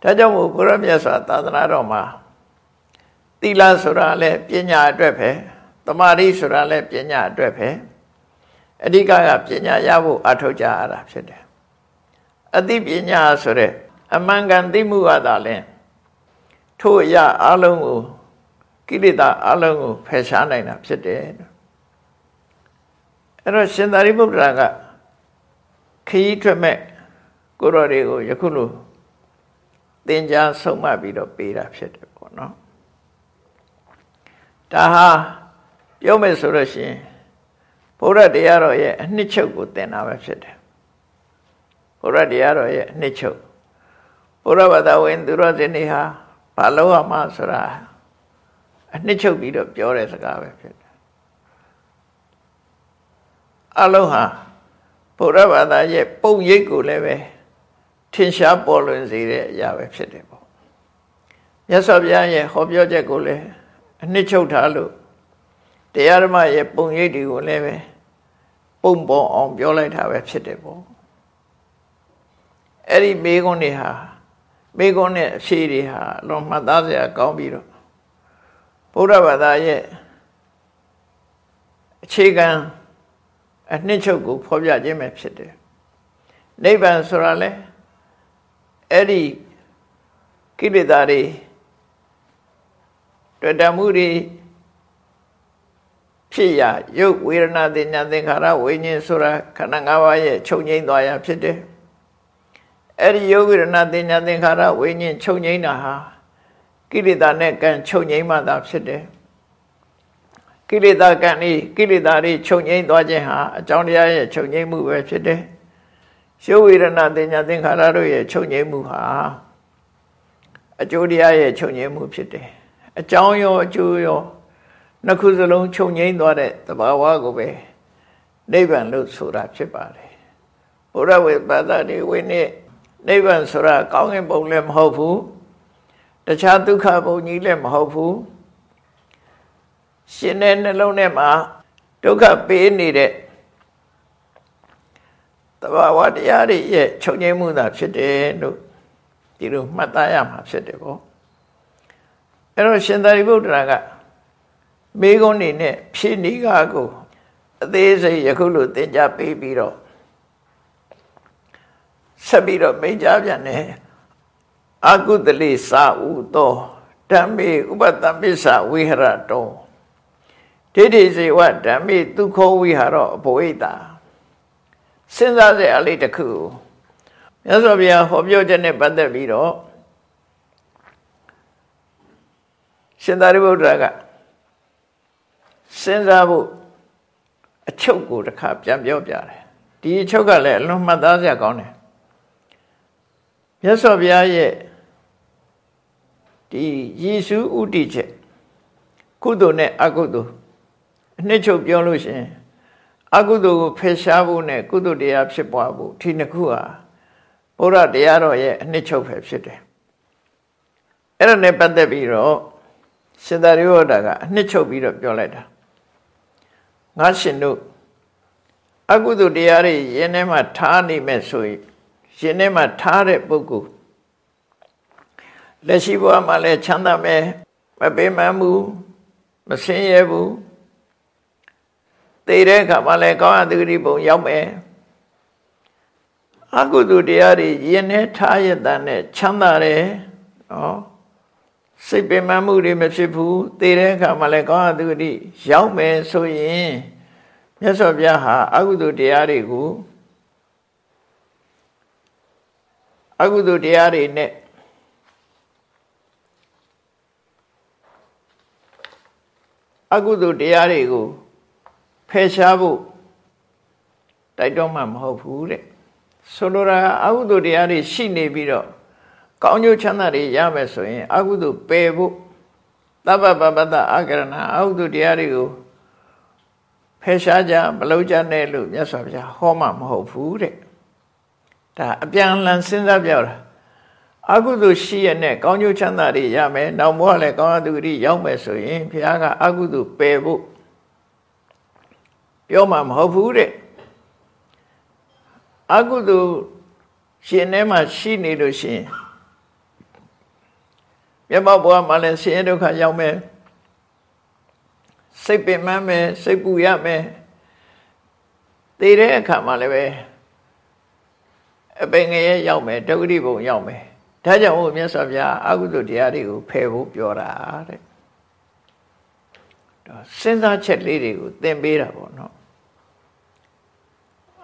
ဒါကြောင့်မို့ဘုရားမြတ်စွာသာသနာတော်မှာသီလဆိုတာလည်းပညာအတွက်ပဲတမာရီဆိုတာလည်းပညာအတွက်ပဲအဓိကကပညာရဖို့အထောက်ကြရတာဖြစ်တယ်အသိပညာဆိုတဲ့အမှန်ကန်သိမှုကသာလဲထို့အရာအလုံးကိုကိလေသာအလုံးကိုဖယ်ရှားနိုင်တာဖြစ်တယ် အဲ့တော့ရှင်သာရိပုတ္တရာကခရီးထွက်မဲ့ကိုရော်တွေကိုယခုလိုသင်ကြားဆုံးမပြီးတော့ပေးတာဖြစ်တယ်ပေါ့နော်ဒါဟာပြောမယ်ဆိုလို့ရှိရင်ဘုရားတရားတော်ရဲ့အနှစ်ချုပ်ကိုသင်တာပဲဖြစ်တယ်ဘုရားတရားတော်ရဲ့အနှစ်ချုပ်ဘုရားဘာသာဝင်သူတော်စင်တွေဟာဘာလို့ရမှာဆိုတာအနှစ်ချုပ်ပြီးတော့ပြောတဲ့စကားပဲဖြစ်တယ် အလုံးဟာဘုရားဘာသာရဲ့ပုံရိပ်ကိုလည်းပဲထင်ရှားပေါ်လွင်စေတဲ့အရာပဲဖြစ်တယ်ပေါ့မြတ်စွာဘုရားရဲ့ဟောပြောချက်ကိုလည်းအနှစ်ချုပ်ထားလို့တရားဓမ္မရဲ့ပုံရိပ်တွေကိုလည်းပဲပုံပေါ်အောင်ပြောလိုက်တာပဲဖြစ်တယ်ပေါ့အဲ့ဒီမိကုန်းတွေဟာမိကုန်းနဲ့အဖြေတွေဟာလုံးမှတ်သားစရာကောင်းပြီးတော့ဗုဒ္ဓဘာသာရဲ့အခြေခံ အနှစ်ချုပ်ကိုဖော်ပြခြင်းပဲဖြစ်တယ်နိဗ္ဗာန်ဆိုတာလဲအဲ့ဒီကိလေသာတွေတွေ့တမှုတွေဖြစ်ရရုပ်ဝေဒနာသင်ညာသင်္ခါရဝိညာဉ်ဆိုတာခန္ဓာ၅ပါးရဲ့ချုပ်ငိမ့်သွားရဖြစ်တယ်အဲ့ဒီရုပ်ဝေဒနာသင်ညာသင်္ခါရဝိညာဉ်ချုပ်ငိမ့်တာဟာကိလေသာနဲ့ကံချုပ်ငိမ့်မှသာဖြစ်တယ် ကိလေသာကံဤကိလေသာတွေချုပ်ငိမ့်သွားခြင်းဟာအကြောင်းတရားရဲ့ချုပ်ငိမ့်မှုပဲဖြစ်တယ်ရှုဝေဒနာသင်ညာသင်္ခါရတို့ရဲ့ချုပ်ငြိမ်းမှုဟာအကျိုးတရားရဲ့ချုပ်ငြိမ်းမှုဖြစ်တယ်အကြောင်းရောအကျိုးရောနှစ်ခုစလုံးချုပ်ငြိမ်းသွားတဲ့သဘာဝကိုပဲနိဗ္ဗာန်လို့ဆိုတာဖြစ်ပါတယ်ဘုရားဝိပါဒတိဝိနည်းနိဗ္ဗာန်ဆိုတာကောင်းကင်ဘုံလည်းမဟုတ်ဘူးတခြားဒုက္ခဘုံကြီးလည်းမဟုတ်ဘူး ရှင်တဲ့နှလုံးထဲမှာဒုက္ခပေးနေတဲ့တဘာဝတရားတွေရဲ့ချုပ်ငြိမ်းမှုသာဖြစ်တယ်လို့ဒီလိုမှတ်သားရမှာဖြစ်တယ်ပေါ့အဲ့တော့ရှင်သာရိပုတ္တရာကမိဂုံးနေနဲ့ဖြည့်နီးကားကိုအသေးစိတ်ယခုလိုသင်ကြားပေးပြီးတော့ဆက်ပြီးတော့မိန့်ကြားပြန်တယ်အကုသလိစာဥသောဓမ္မေဥပတံပစ္ဆဝိဟရတော ဒိဋ္ဌိစေဝဓမ္မေဒုက္ခဝိဟရောအဘဝိတာစဉ်းစားစရာအလေးတစ်ခုမြတ်စွာဘုရားဟောပြောချက်နဲ့ပတ်သက်ပြီးတော့ရှင်သာရိပုတ္တရာကစဉ်းစားဖို့အချုပ်ကိုတစ်ခါပြန်ပြောပြတယ်ဒီအချုပ်ကလည်းအလွန်မှတ်သားစရာကောင်းတယ်မြတ်စွာဘုရားရဲ့ဒီယေရှုဥတီချက်ကုသိုလ်နဲ့အကုသိုလ်အ နှစ်ချုပ်ပြောလို့ရှင်အကုသိုလ်ကိုဖယ်ရှားဖို့နဲ့ကုသိုလ်တရားဖြစ်ပွားဖို့ဒီနှစ်ခုဟာဘုရားတရားတော်ရဲ့အနှစ်ချုပ်ပဲဖြစ်တယ်အဲ့ဒါနဲ့ပတ်သက်ပြီးတော့ရှင်သာရိပုတ္တရာကအနှစ်ချုပ်ပြီးတော့ပြောလိုက်တာငါရှင်တို့အကုသိုလ်တရားတွေယင်းထဲမှာထားနေမဲ့ဆိုရင်ယင်းထဲမှာထားတဲ့ပုဂ္ဂိုလ်လက်ရှိဘဝမှာလည်းချမ်းသာမယ်မပေးမမှုမဆင်းရဲဘူး သိတဲ့အခါမှာလည်းကောင်းအပ်သူတိပုံရောက်မယ်အကုသိုလ်တရားတွေယင်းထဲထားရတဲ့နဲ့ချမ်းသာတယ်နော်စိတ်ပင်ပန်းမှုတွေမဖြစ်ဘူးသိတဲ့အခါမှာလည်းကောင်းအပ်သူတိရောက်မယ်ဆိုရင်မြတ်စွာဘုရားဟာအကုသိုလ်တရားတွေကိုအကုသိုလ်တရားတွေနဲ့အကုသိုလ်တရားတွေကို ဖယ်ရှားဖို့တိုက်တော့မှမဟုတ်ဘူးတဲ့ဆိုလိုတာအကုသိုလ်တရားတွေရှိနေပြီးတော့ကောင်းကျိုးချမ်းသာတွေရမယ်ဆိုရင် အကုသိုလ်ပယ်ဖို့သဗ္ဗပပတ္တအာကရဏအကုသိုလ်တရားတွေကိုဖယ်ရှားကြမလုပ်ကြနဲ့လို့မြတ်စွာဘုရားဟောမှမဟုတ်ဘူးတဲ့ဒါအပြန်အလှန်စဉ်းစားပြောတာအကုသိုလ်ရှိရနဲ့ကောင်းကျိုးချမ်းသာတွေရမယ်နောက်ဘဝလည်းကောင်းအတုတိရောက်မယ်ဆိုရင်ဘုရားကအကုသိုလ်ပယ်ဖို့ ပြောမှမဟုတ်ဘူးတဲ့အကုသိုလ်ရှင်ထဲမှာရှိနေလို့ရှိရင်မြတ်ဘဝမှာလည်းဆင်းရဲဒုက္ခရောက်မယ်စိတ်ပင်ပန်းမယ်စိတ်ပူရမယ်သေတဲ့အခါမှာလည်းပဲအပင်ငရဲရောက်မယ်ဒုက္ခတိဘုံရောက်မယ်ဒါကြောင့်ဘုမြတ်စွာဘုရားအကုသိုလ်တရားတွေကိုဖယ်ဖို့ပြောတာတဲ့စဉ်းစားချက်လေးတွေကိုသင်ပေးတာပေါ့နော်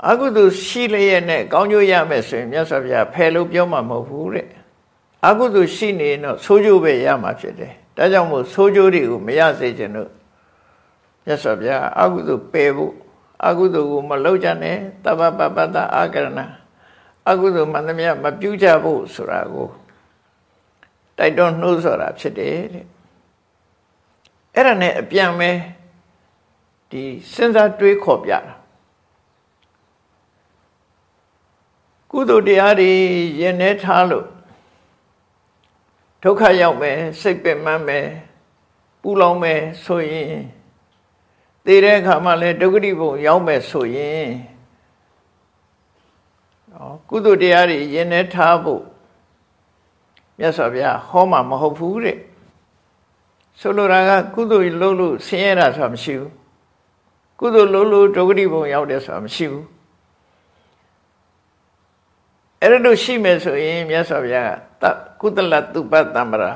အကုသိုလ်ရှိလျက်နဲ့ကောင်းကျိုးရမယ်ဆိုရင်မြတ်စွာဘုရားဖယ်လို့ပြောမှာမဟုတ်ဘူးတဲ့အကုသိုလ်ရှိနေတော့ဆိုးကျိုးပဲရမှာဖြစ်တယ်ဒါကြောင့်မို့ဆိုးကျိုးတွေကိုမရစေချင်လို့မြတ်စွာဘုရားအကုသိုလ်ပယ်ဖို့အကုသိုလ်ကိုမလုပ်ကြနဲ့တပ္ပပပ္ပတအာကရဏအကုသိုလ်မှန်သမျှမပြုကြဖို့ဆိုတာကိုတိုက်တွန်းနှိုးဆော်တာဖြစ်တယ်တဲ့အဲ့ဒါနဲ့အပြန်ပဲဒီစဉ်းစားတွေးခေါ်ပြတာ ကုသိုလ်တရားတွေရင်ထဲထားလို့ဒုက္ခရောက်မယ်စိတ်ပင်ပန်းမယ်ပူလောင်မယ်ဆိုရင်သေတဲ့အခါမှလည်းဒုက္ခတိဘုံရောက်မယ်ဆိုရင်နော်ကုသိုလ်တရားတွေရင်ထဲထားဖို့မြတ်စွာဘုရားဟောမှာမဟုတ်ဘူးတဲ့ဆိုလိုတာကကုသိုလ်လုပ်လို့ဆင်းရဲတာဆိုတာမရှိဘူးကုသိုလ်လုပ်လို့ဒုက္ခတိဘုံရောက်တယ်ဆိုတာမရှိဘူး အဲ့လိုရှိမယ်ဆိုရင်မြတ်စွာဘုရားကကုသလတုပတ္တမရာ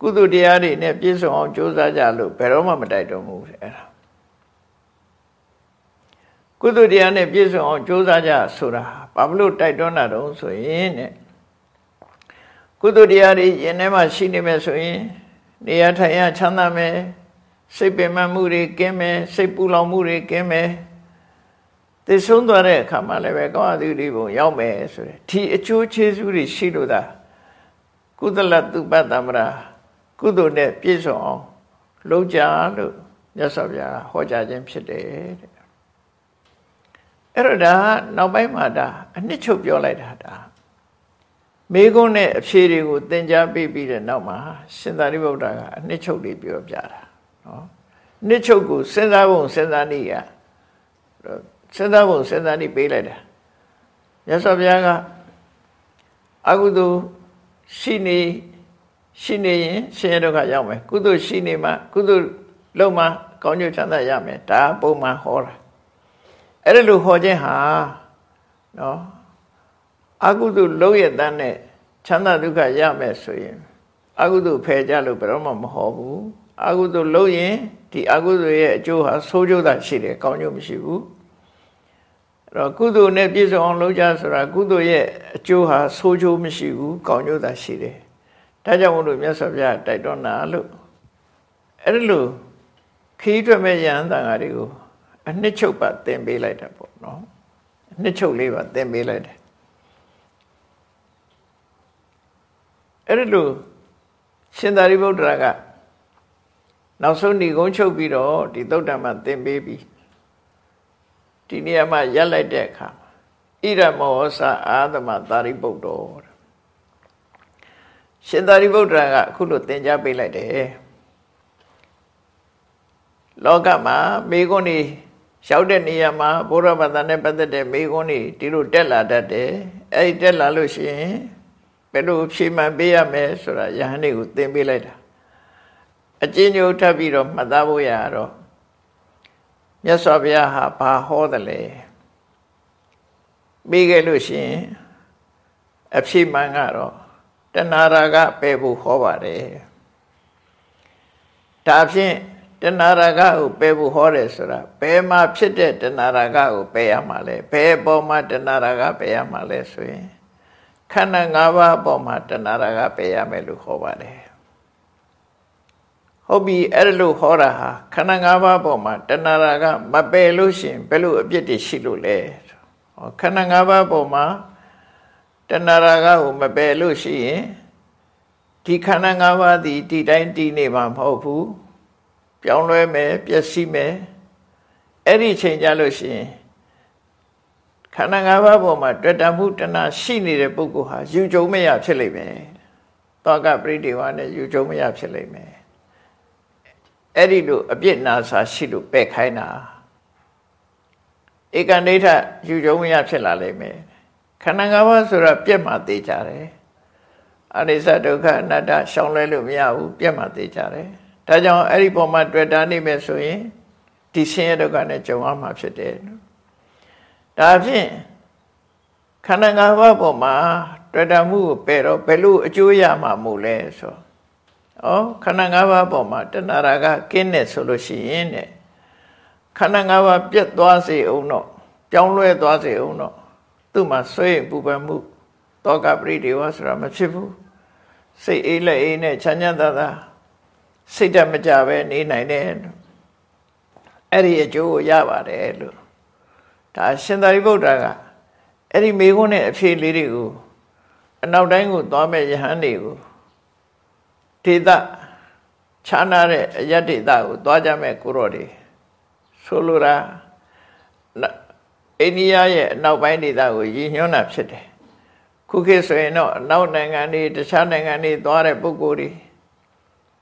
ကုသိုလ်တရားတွေနဲ့ပြည့်စုံအောင်ကြိုးစားကြလို့ဘယ်တော့မှမတိုက်တော်မူဘူးအဲ့ဒါကုသိုလ်တရားနဲ့ပြည့်စုံအောင်ကြိုးစားကြဆိုတာဘာလို့တိုက်တွန်းတာတုံးဆိုရင်တဲ့ကုသိုလ်တရားတွေယင်ထဲမှာရှိနေမယ်ဆိုရင်နေရာထိုင်ရချမ်းသာမယ်စိတ်ပင်ပန်းမှုတွေကင်းမယ်စိတ်ပူလောင်မှုတွေကင်းမယ် သိဆုံးသွားတဲ့အခါမှာလည်းပဲကောင်းအသီးတွေပုံရောက်မယ်ဆိုတဲ့ဒီအကျိုးကျေးဇူးတွေရှိလို့သာကုသလတုပတ္တမရာကုသိုလ်နဲ့ပြည့်စုံအောင်လုပ်ကြလို့မြတ်စွာဘုရားဟောကြားခြင်းဖြစ်တယ်တဲ့အဲ့တော့ဒါနောက်ပိုင်းမှာဒါအနှစ်ချုပ်ပြောလိုက်တာဒါမေကုန်းနဲ့အဖြေတွေကိုသင်ကြားပေးပြီးတဲ့နောက်မှာရှင်သာရိပုတ္တရာကအနှစ်ချုပ်လေးပြောပြတာနော်နှစ်ချုပ်ကိုစဉ်းစားဖို့စဉ်းစားနည်းက စဉ်းစားဖို့စဉ်းစားနည်းပေးလိုက်တာမြတ်စွာဘုရားကအကုသိုလ်ရှိနေရှိနေရင်ဆင်းရဲဒုက္ခရောက်မယ်ကုသိုလ်ရှိနေမှကုသိုလ်လုံးမှကောင်းကျိုးချမ်းသာရမယ်ဒါပုံမှန်ဟောတာအဲ့ဒါလိုဟောခြင်းဟာနော်အကုသိုလ်လုံးရတဲ့နဲ့ချမ်းသာဒုက္ခရမယ်ဆိုရင်အကုသိုလ်ဖယ်ကြလို့ဘယ်တော့မှမဟောဘူးအကုသိုလ်လုံးရင်ဒီအကုသိုလ်ရဲ့အကျိုးဟာဆိုးကျိုးသာရှိတယ်ကောင်းကျိုးမရှိဘူးအဲ့ တော့ကုသိုလ်နဲ့ပြည့်စုံအောင်လုပ်ကြဆိုတာကုသိုလ်ရဲ့အကျိုးဟာဆိုးကျိုးမရှိဘူးကောင်းကျိုးသာရှိတယ်ဒါကြောင့်မို့လို့မြတ်စွာဘုရားတိုက်တွန်းတာလို့အဲ့လိုခီးထွက်မဲ့ယဟန်တန်ဃာတွေကိုအနှစ်ချုပ်ပါသင်ပေးလိုက်တာပေါ့နော်အနှစ်ချုပ်လေးပါသင်ပေးလိုက်တယ်အဲ့ဒီလိုရှင်သာရိပုတ္တရာကနောက်ဆုံးဏီကုန်းချုပ်ပြီးတော့ဒီသုတ်တံမှာသင်ပေးပြီး ဒီနေရာမှာရက်လိုက်တဲ့အခါဣရမောသအာသမသာရိပုတ္တောရှင်သာရိပုတ္တရာကအခုလိုသင်ကြားပေးလိုက်တယ်လောကမှာမိဂုဏ်တွေရောက်တဲ့နေရာမှာဘုရားဘာသာနဲ့ပတ်သက်တဲ့မိဂုံးတွေဒီလိုတက်လာတတ်တယ်အဲ့ဒီတက်လာလို့ရှိရင်ဘယ်လိုဖြေမှန်ပေးရမလဲဆိုတာယဟန်တွေကိုသင်ပေးလိုက်တာအကျဉ်းချုပ်ထပ်ပြီးတော့မှတ်သားဖို့ရတော့ မြတ်စွာဘုရားဟာဘာဟောတယ်လဲပြီးခဲ့လို့ရှိရင်အဖြေမှန်ကတော့တဏှာရာဂပယ်ဖို့ဟောပါတယ်ဒါဖြင့်တဏှာရာဂကိုပယ်ဖို့ဟောတယ်ဆိုတာဘယ်မှာဖြစ်တဲ့တဏှာရာဂကိုပယ်ရမှာလဲဘယ်ပေါ်မှာတဏှာရာဂပယ်ရမှာလဲဆိုရင်ခန္ဓာ၅ပါးပေါ်မှာတဏှာရာဂပယ်ရမယ်လို့ခေါ်ပါတယ် ဟုတ်ပြီအဲ့ဒါလို့ဟောတာဟာခန္ဓာ၅ပါးပေါ်မှာတဏှာရာဂမပယ်လို့ရှင်ဘယ်လိုအပြစ်တွေရှိလို့လဲဟောခန္ဓာ၅ပါးပေါ်မှာတဏှာရာဂကိုမပယ်လို့ရှိရင်ဒီခန္ဓာ၅ပါးဒီဒီတိုင်းတည်နေမှာမဟုတ်ဘူးပြောင်းလဲမယ်ပျက်စီးမယ်အဲ့ဒီချိန်ကြလို့ရှိရင်ခန္ဓာ၅ပါးပေါ်မှာတွေ့တမှုတဏရှိနေတဲ့ပုဂ္ဂိုလ်ဟာယူကြုံမရဖြစ်လိမ့်မယ်တောကပရိဒေဝနဲ့ယူကြုံမရဖြစ်လိမ့်မယ် အဲ့ဒီလိုအပြစ်နာစာရှိလို့ပယ်ခိုင်းတာဧကန္ဒိဋ္ဌယူကြုံမရဖြစ်လာလိမ့်မယ်ခန္ဓာ၅ပါးဆိုတာပြက်မှသေးကြတယ်အနိစ္စဒုက္ခအနတ္တရှောင်လဲလို့မရဘူးပြက်မှသေးကြတယ်ဒါကြောင့်အဲ့ဒီပုံမှာတွေ့တာနေမယ်ဆိုရင်ဒီဆင်းရဲဒုက္ခနဲ့ကြုံရမှာဖြစ်တယ်ဒါဖြင့်ခန္ဓာ၅ပါးပေါ်မှာတွေ့တာမှုကိုပယ်တော့ဘယ်လိုအကျိုးရမှာမို့လဲဆို ဩခန္ဓာ၅ပါးပေါ်မှာတဏှာရာကကင်းနေဆိုလို့ရှိရင်တဲ့ခန္ဓာ၅ပါးပြတ်သွားစေအောင်တော့ပြောင်းလဲသွားစေအောင်တော့သူ့မှာဆွေးပူပန်မှုတောကပရိဒေဝဆိုတာမဖြစ်ဘူးစိတ်အေးလက်အေးနဲ့ချမ်းချမ်းသာသာစိတ်ဓာတ်မကြပဲနေနိုင်တယ်အဲ့ဒီအကျိုးကိုရပါတယ်လို့ဒါရှင်သာရိပုတ္တရာကအဲ့ဒီမိခွန်းနဲ့အဖြေလေးတွေကိုအနောက်တိုင်းကိုသွားမဲ့ယဟန်တွေကို ဒေသခြားနာတဲ့အယတ်ဒေသကိုသွားကြမဲ့ကိုရော့တွေဆိုလိုတာအိန္ဒိယရဲ့အနောက်ပိုင်းဒေသကိုရည်ညွှန်းတာဖြစ်တယ်ခုခေတ်ဆိုရင်တော့အနောက်နိုင်ငံတွေတခြားနိုင်ငံတွေသွားတဲ့ပုဂ္ဂိုလ်တွေ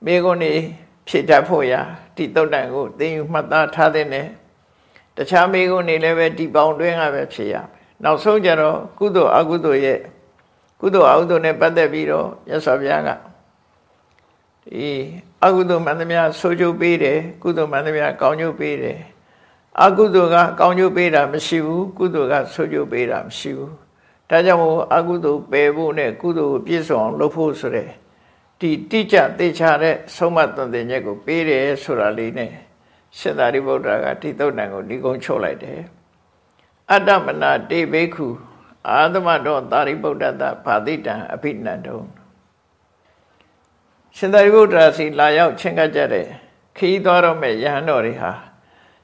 မိကုန်းနေဖြည့်တတ်ဖို့ရာဒီတုတ်တန်ကိုသင်ယူမှတ်သားထားတဲ့နဲ့တခြားမိကုန်းနေလည်းပဲဒီပေါင်တွင်းကပဲဖြည့်ရမယ်နောက်ဆုံးကြတော့ကုသိုလ်အကုသိုလ်ရဲ့ကုသိုလ်အကုသိုလ်နဲ့ပတ်သက်ပြီးတော့မြတ်စွာဘုရားက ဒီအကုသိုလ်မှန်သမျှဆိုးကျိုးပေးတယ်ကုသိုလ်မှန်သမျှကောင်းကျိုးပေးတယ်အကုသိုလ်ကကောင်းကျိုးပေးတာမရှိဘူးကုသိုလ်ကဆိုးကျိုးပေးတာမရှိဘူးဒါကြောင့်မို့အကုသိုလ်ပယ်ဖို့နဲ့ကုသိုလ်ကိုပြည့်စုံအောင်လုပ်ဖို့ဆိုတဲ့ဒီတိကျသေချာတဲ့ဆုံးမသွန်သင်ချက်ကိုပေးတယ်ဆိုတာလေးနဲ့ရှင်သာရိပုတ္တရာကဒီသုတ်တံကိုဒီကုန်းချုပ်လိုက်တယ်အတ္တမနာတေဘိက္ခုအာသမတော်သာရိပုတ္တတဗာတိတံအភិနန္တုံ ရှင်သာရိပုတ္တရာစီလာရောက်ချင်းကပ်ကြတဲ့ခီးသွားတော့မဲ့ယဟန်တော်တွေဟာ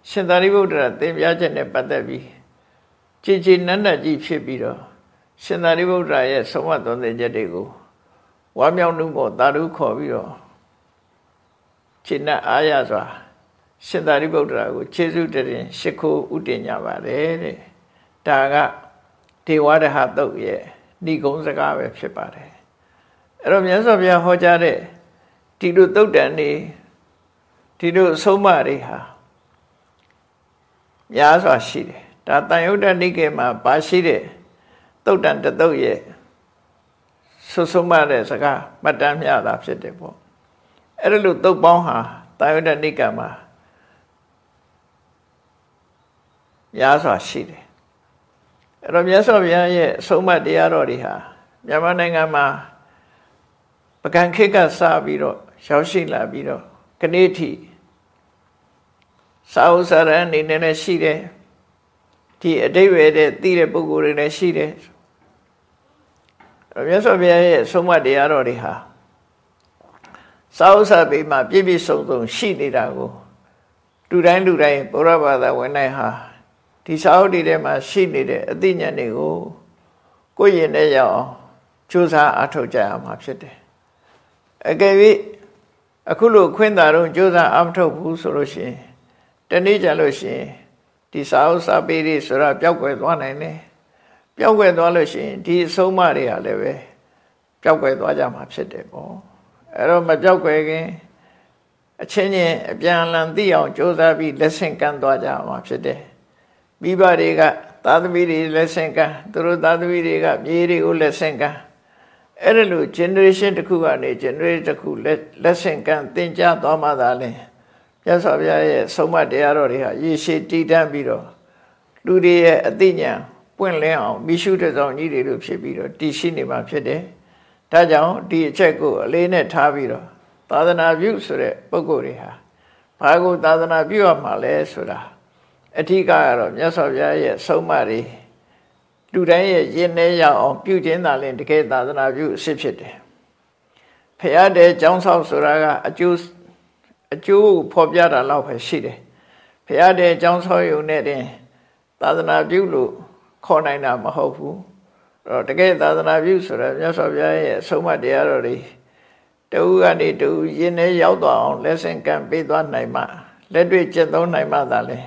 ရှင်သာရိပုတ္တရာသင်ပြချက်နဲ့ပတ်သက်ပြီးကြည်ကြည်နက်နက်ကြီးဖြစ်ပြီးတော့ရှင်သာရိပုတ္တရာရဲ့ဆုံးမသွန်သင်ချက်တွေကိုဝါမြောက်နှုတ်ပေါ်သာဓုခေါ်ပြီးတော့ခြေနဲ့အားရစွာရှင်သာရိပုတ္တရာကိုခြေဆုတရင်ရှ िख ိုးဥတင်ကြပါတယ်တဲ့ဒါကဒေဝရဟတုတ်ရဲ့ဏိကုံးစကားပဲဖြစ်ပါတယ်အဲ့တော့မြတ်စွာဘုရားဟောကြားတဲ့ ဒီလိုတုတ်တန်နေဒီလိုအဆုံးအမတွေဟာများစွာရှိတယ်ဒါတန်ယုတ်တနိကေမှာပါရှိတဲ့တုတ်တန်တတုတ်ရဲ့ဆုဆုံးမတဲ့စကားမှတ်တမ်းမြတာဖြစ်တယ်ပေါ့အဲ့ဒါလို့တုတ်ပေါင်းဟာတန်ယုတ်တနိကမှာများစွာရှိတယ်အဲ့တော့မြတ်စွာဘုရားရဲ့အဆုံးအမတရားတော်တွေဟာမြန်မာနိုင်ငံမှာပကံခေတ်ကစပြီးတော့ ရောက်ရှိလာပြီးတော့ကနေ့ထိစာဥစာရအနေနဲ့လည်းရှိတယ်ဒီအတိတ်ပဲတဲ့သိတဲ့ပုဂ္ဂိုလ်တွေလည်းရှိတယ်မြတ်စွာဘုရားရဲ့ဆုံးမတရားတော်တွေဟာစာဥစာပေမှာပြည့်ပြည့်စုံစုံရှိနေတာကိုလူတိုင်းလူတိုင်းဘုရားဘာသာဝင်တိုင်းဟာဒီစာအုပ်တွေထဲမှာရှိနေတဲ့အသိဉာဏ်တွေကိုကိုယ်ရင်နဲ့ရအောင်ကြိုးစားအားထုတ်ကြရမှာဖြစ်တယ်အကယ်၍ အခုလိုခွင့်သာတော့ကြိုးစားအားထုတ်ဘူးဆိုလို့ရှိရင်တနေ့ကျလို့ရှိရင်ဒီစာအုပ်စာပေတွေဆိုတာပျောက်ကွယ်သွားနိုင်တယ်ပျောက်ကွယ်သွားလို့ရှိရင်ဒီအဆုံးအမတွေဟာလည်းပဲပျောက်ကွယ်သွားကြမှာဖြစ်တယ်ပေါ့အဲ့တော့မပျောက်ကွယ်ခင်အချင်းချင်းအပြန်အလှန်သိအောင်ကြိုးစားပြီးလက်ဆင့်ကမ်းသွားကြမှာဖြစ်တယ်မိဘတွေကသာသမီတွေလက်ဆင့်ကမ်းသူတို့သာသမီတွေကမြေတွေကိုလက်ဆင့်ကမ်း အဲ့ဒါလို့ generation တစ်ခုကနေ generation တစ်ခုလက်လက်ဆင့်ကမ်းသင်ကြားသွားမှသာလဲမြတ်စွာဘုရားရဲ့ဆုံးမတရားတော်တွေဟာရေရှည်တည်တံ့ပြီးတော့လူတွေရဲ့အသိဉာဏ်ပွင့်လင်းအောင်မိရှုတဲ့ဆောင်ကြီးတွေလို့ဖြစ်ပြီးတော့တည်ရှိနေမှာဖြစ်တယ်။ဒါကြောင့်ဒီအချက်ကိုအလေးနဲ့ထားပြီးတော့သာသနာပြုဆိုတဲ့ပုဂ္ဂိုလ်တွေဟာဘာကိုသာသနာပြုရမှာလဲဆိုတာအထီးကတော့မြတ်စွာဘုရားရဲ့ဆုံးမတွေ လူတိုင်းရဲ့ရင်ထဲရောက်အောင်ပြုခြင်းသာလင်တကယ်သာသနာပြုအစ်ဖြစ်တယ်။ဖရာတဲ့ကျောင်းဆောက်ဆိုတာကအကျိုးအကျိုးဖော်ပြတာလောက်ပဲရှိတယ်။ဖရာတဲ့အကြောင်းဆောရုံနဲ့တင်သာသနာပြုလို့ခေါ်နိုင်တာမဟုတ်ဘူး။အဲ့တော့တကယ်သာသနာပြုဆိုတော့မြတ်စွာဘုရားရဲ့အဆုံးအမတရားတော်တွေတူကနေတူရင်းနဲ့ရောက်သွားအောင်လက်ဆင့်ကမ်းပေးသွားနိုင်မှလက်တွေ့ကျင့်သုံးနိုင်မှသာလေ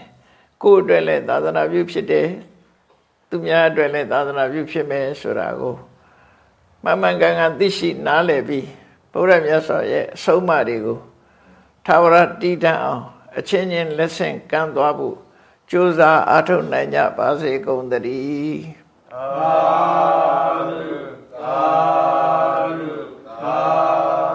ကိုယ့်အတွက်လည်းသာသနာပြုဖြစ်တယ် သူများအတွက်လည်းသာသနာပြုဖြစ်မယ်ဆိုတာကိုမမှန်ကန်ကန်သိရှိနားလည်ပြီးဘုရားမြတ်စွာရဲ့အဆုံးအမတွေကိုထာဝရတည်တံ့အောင်အချင်းချင်းလက်ဆင့်ကမ်းသွားဖို့ကြိုးစားအားထုတ်နိုင်ကြပါစေကုန်သတည်းသာဓုသာဓုသာ